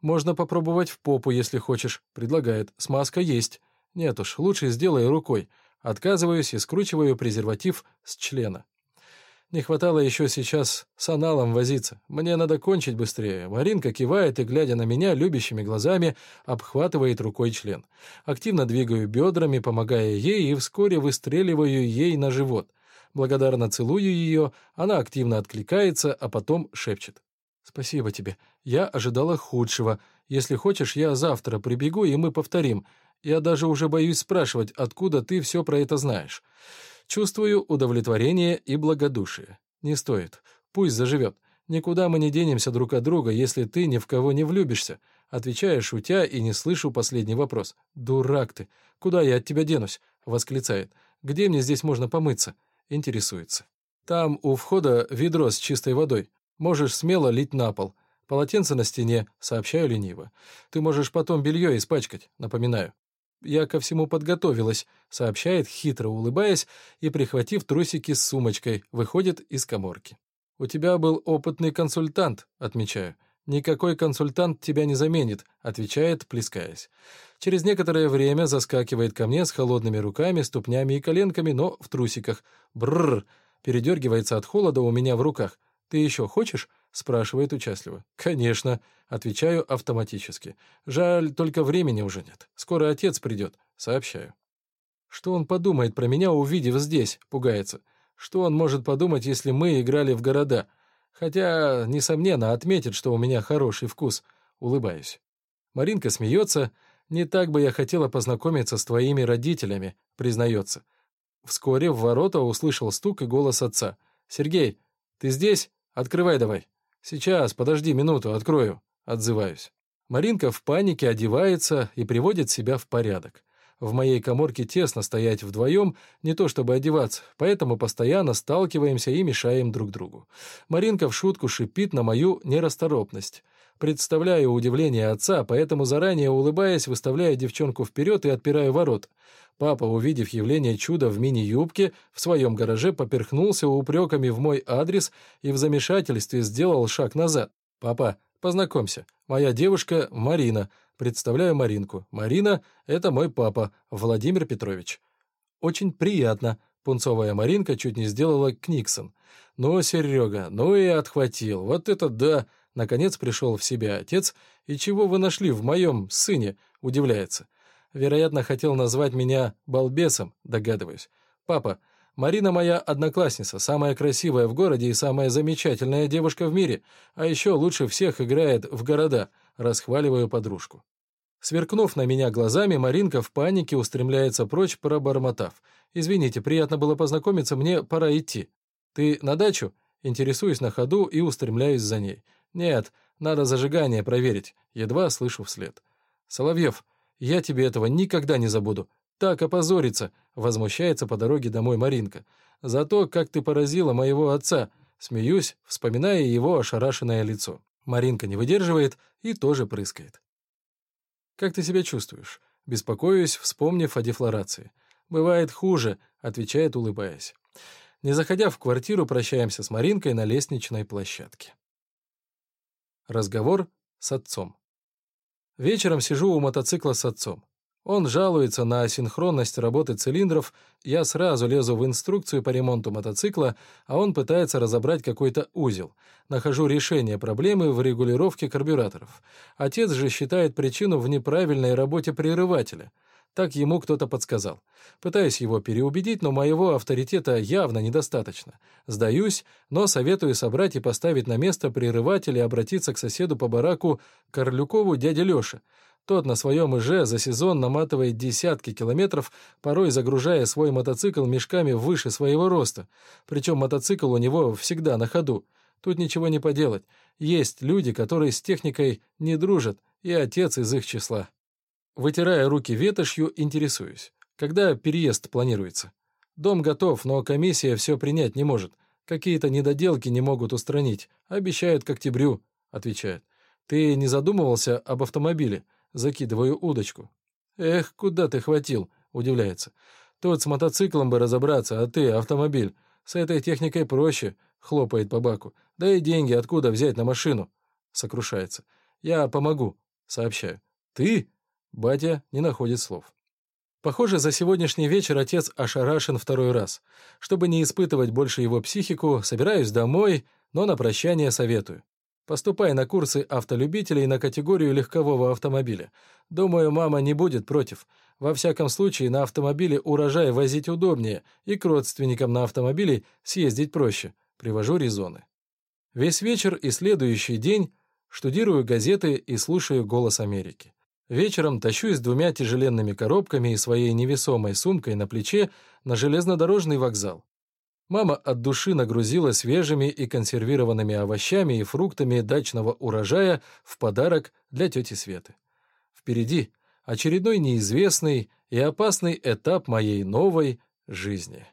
«Можно попробовать в попу, если хочешь», — предлагает. «Смазка есть». «Нет уж, лучше сделай рукой». Отказываюсь и скручиваю презерватив с члена. Не хватало еще сейчас с аналом возиться. Мне надо кончить быстрее. Маринка кивает и, глядя на меня любящими глазами, обхватывает рукой член. Активно двигаю бедрами, помогая ей, и вскоре выстреливаю ей на живот. Благодарно целую ее, она активно откликается, а потом шепчет. «Спасибо тебе. Я ожидала худшего. Если хочешь, я завтра прибегу, и мы повторим. Я даже уже боюсь спрашивать, откуда ты все про это знаешь. Чувствую удовлетворение и благодушие. Не стоит. Пусть заживет. Никуда мы не денемся друг от друга, если ты ни в кого не влюбишься. Отвечаю, шутя, и не слышу последний вопрос. «Дурак ты! Куда я от тебя денусь?» — восклицает. «Где мне здесь можно помыться?» — интересуется. «Там у входа ведро с чистой водой. Можешь смело лить на пол. Полотенце на стене», — сообщаю лениво. «Ты можешь потом белье испачкать», — напоминаю. «Я ко всему подготовилась», — сообщает, хитро улыбаясь, и, прихватив трусики с сумочкой, выходит из коморки. «У тебя был опытный консультант», — отмечаю. «Никакой консультант тебя не заменит», — отвечает, плескаясь. Через некоторое время заскакивает ко мне с холодными руками, ступнями и коленками, но в трусиках. Бррр! Передергивается от холода у меня в руках. «Ты еще хочешь?» — спрашивает участливо. «Конечно», — отвечаю автоматически. «Жаль, только времени уже нет. Скоро отец придет», — сообщаю. Что он подумает про меня, увидев здесь, пугается. Что он может подумать, если мы играли в города? Хотя, несомненно, отметит, что у меня хороший вкус. Улыбаюсь. Маринка смеется. «Не так бы я хотела познакомиться с твоими родителями», — признается. Вскоре в ворота услышал стук и голос отца. «Сергей, ты здесь? Открывай давай». «Сейчас, подожди минуту, открою», — отзываюсь. Маринка в панике одевается и приводит себя в порядок. В моей коморке тесно стоять вдвоем, не то чтобы одеваться, поэтому постоянно сталкиваемся и мешаем друг другу. Маринка в шутку шипит на мою нерасторопность. Представляю удивление отца, поэтому заранее улыбаясь, выставляю девчонку вперед и отпираю ворот. Папа, увидев явление чуда в мини-юбке, в своем гараже поперхнулся упреками в мой адрес и в замешательстве сделал шаг назад. «Папа, познакомься, моя девушка Марина. Представляю Маринку. Марина — это мой папа, Владимир Петрович». «Очень приятно», — пунцовая Маринка чуть не сделала Книксон. «Ну, Серега, ну и отхватил. Вот это да!» Наконец пришел в себя отец. «И чего вы нашли в моем сыне?» — удивляется. Вероятно, хотел назвать меня балбесом, догадываюсь. «Папа, Марина моя одноклассница, самая красивая в городе и самая замечательная девушка в мире, а еще лучше всех играет в города», — расхваливаю подружку. Сверкнув на меня глазами, Маринка в панике устремляется прочь, пробормотав. «Извините, приятно было познакомиться, мне пора идти». «Ты на дачу?» Интересуюсь на ходу и устремляюсь за ней. «Нет, надо зажигание проверить», едва слышу вслед. «Соловьев, я тебе этого никогда не забуду. Так опозориться», возмущается по дороге домой Маринка. «За то, как ты поразила моего отца», смеюсь, вспоминая его ошарашенное лицо. Маринка не выдерживает и тоже прыскает. «Как ты себя чувствуешь?» Беспокоюсь, вспомнив о дефлорации. «Бывает хуже», — отвечает, улыбаясь. Не заходя в квартиру, прощаемся с Маринкой на лестничной площадке. Разговор с отцом. Вечером сижу у мотоцикла с отцом. Он жалуется на асинхронность работы цилиндров, я сразу лезу в инструкцию по ремонту мотоцикла, а он пытается разобрать какой-то узел. Нахожу решение проблемы в регулировке карбюраторов. Отец же считает причину в неправильной работе прерывателя. Так ему кто-то подсказал. Пытаюсь его переубедить, но моего авторитета явно недостаточно. Сдаюсь, но советую собрать и поставить на место прерыватель и обратиться к соседу по бараку Корлюкову дяде Лёше. Тот на своем ИЖ за сезон наматывает десятки километров, порой загружая свой мотоцикл мешками выше своего роста. Причем мотоцикл у него всегда на ходу. Тут ничего не поделать. Есть люди, которые с техникой не дружат, и отец из их числа. Вытирая руки ветошью, интересуюсь. Когда переезд планируется? Дом готов, но комиссия все принять не может. Какие-то недоделки не могут устранить. Обещают к октябрю, отвечает. Ты не задумывался об автомобиле? Закидываю удочку. Эх, куда ты хватил? Удивляется. Тот с мотоциклом бы разобраться, а ты автомобиль. С этой техникой проще, хлопает по баку. Да и деньги откуда взять на машину? Сокрушается. Я помогу, сообщаю. Ты? Батя не находит слов. Похоже, за сегодняшний вечер отец ошарашен второй раз. Чтобы не испытывать больше его психику, собираюсь домой, но на прощание советую. Поступай на курсы автолюбителей на категорию легкового автомобиля. Думаю, мама не будет против. Во всяком случае, на автомобиле урожай возить удобнее, и к родственникам на автомобиле съездить проще. Привожу резоны. Весь вечер и следующий день штудирую газеты и слушаю «Голос Америки». Вечером тащусь с двумя тяжеленными коробками и своей невесомой сумкой на плече на железнодорожный вокзал. Мама от души нагрузила свежими и консервированными овощами и фруктами дачного урожая в подарок для тети Светы. Впереди очередной неизвестный и опасный этап моей новой жизни.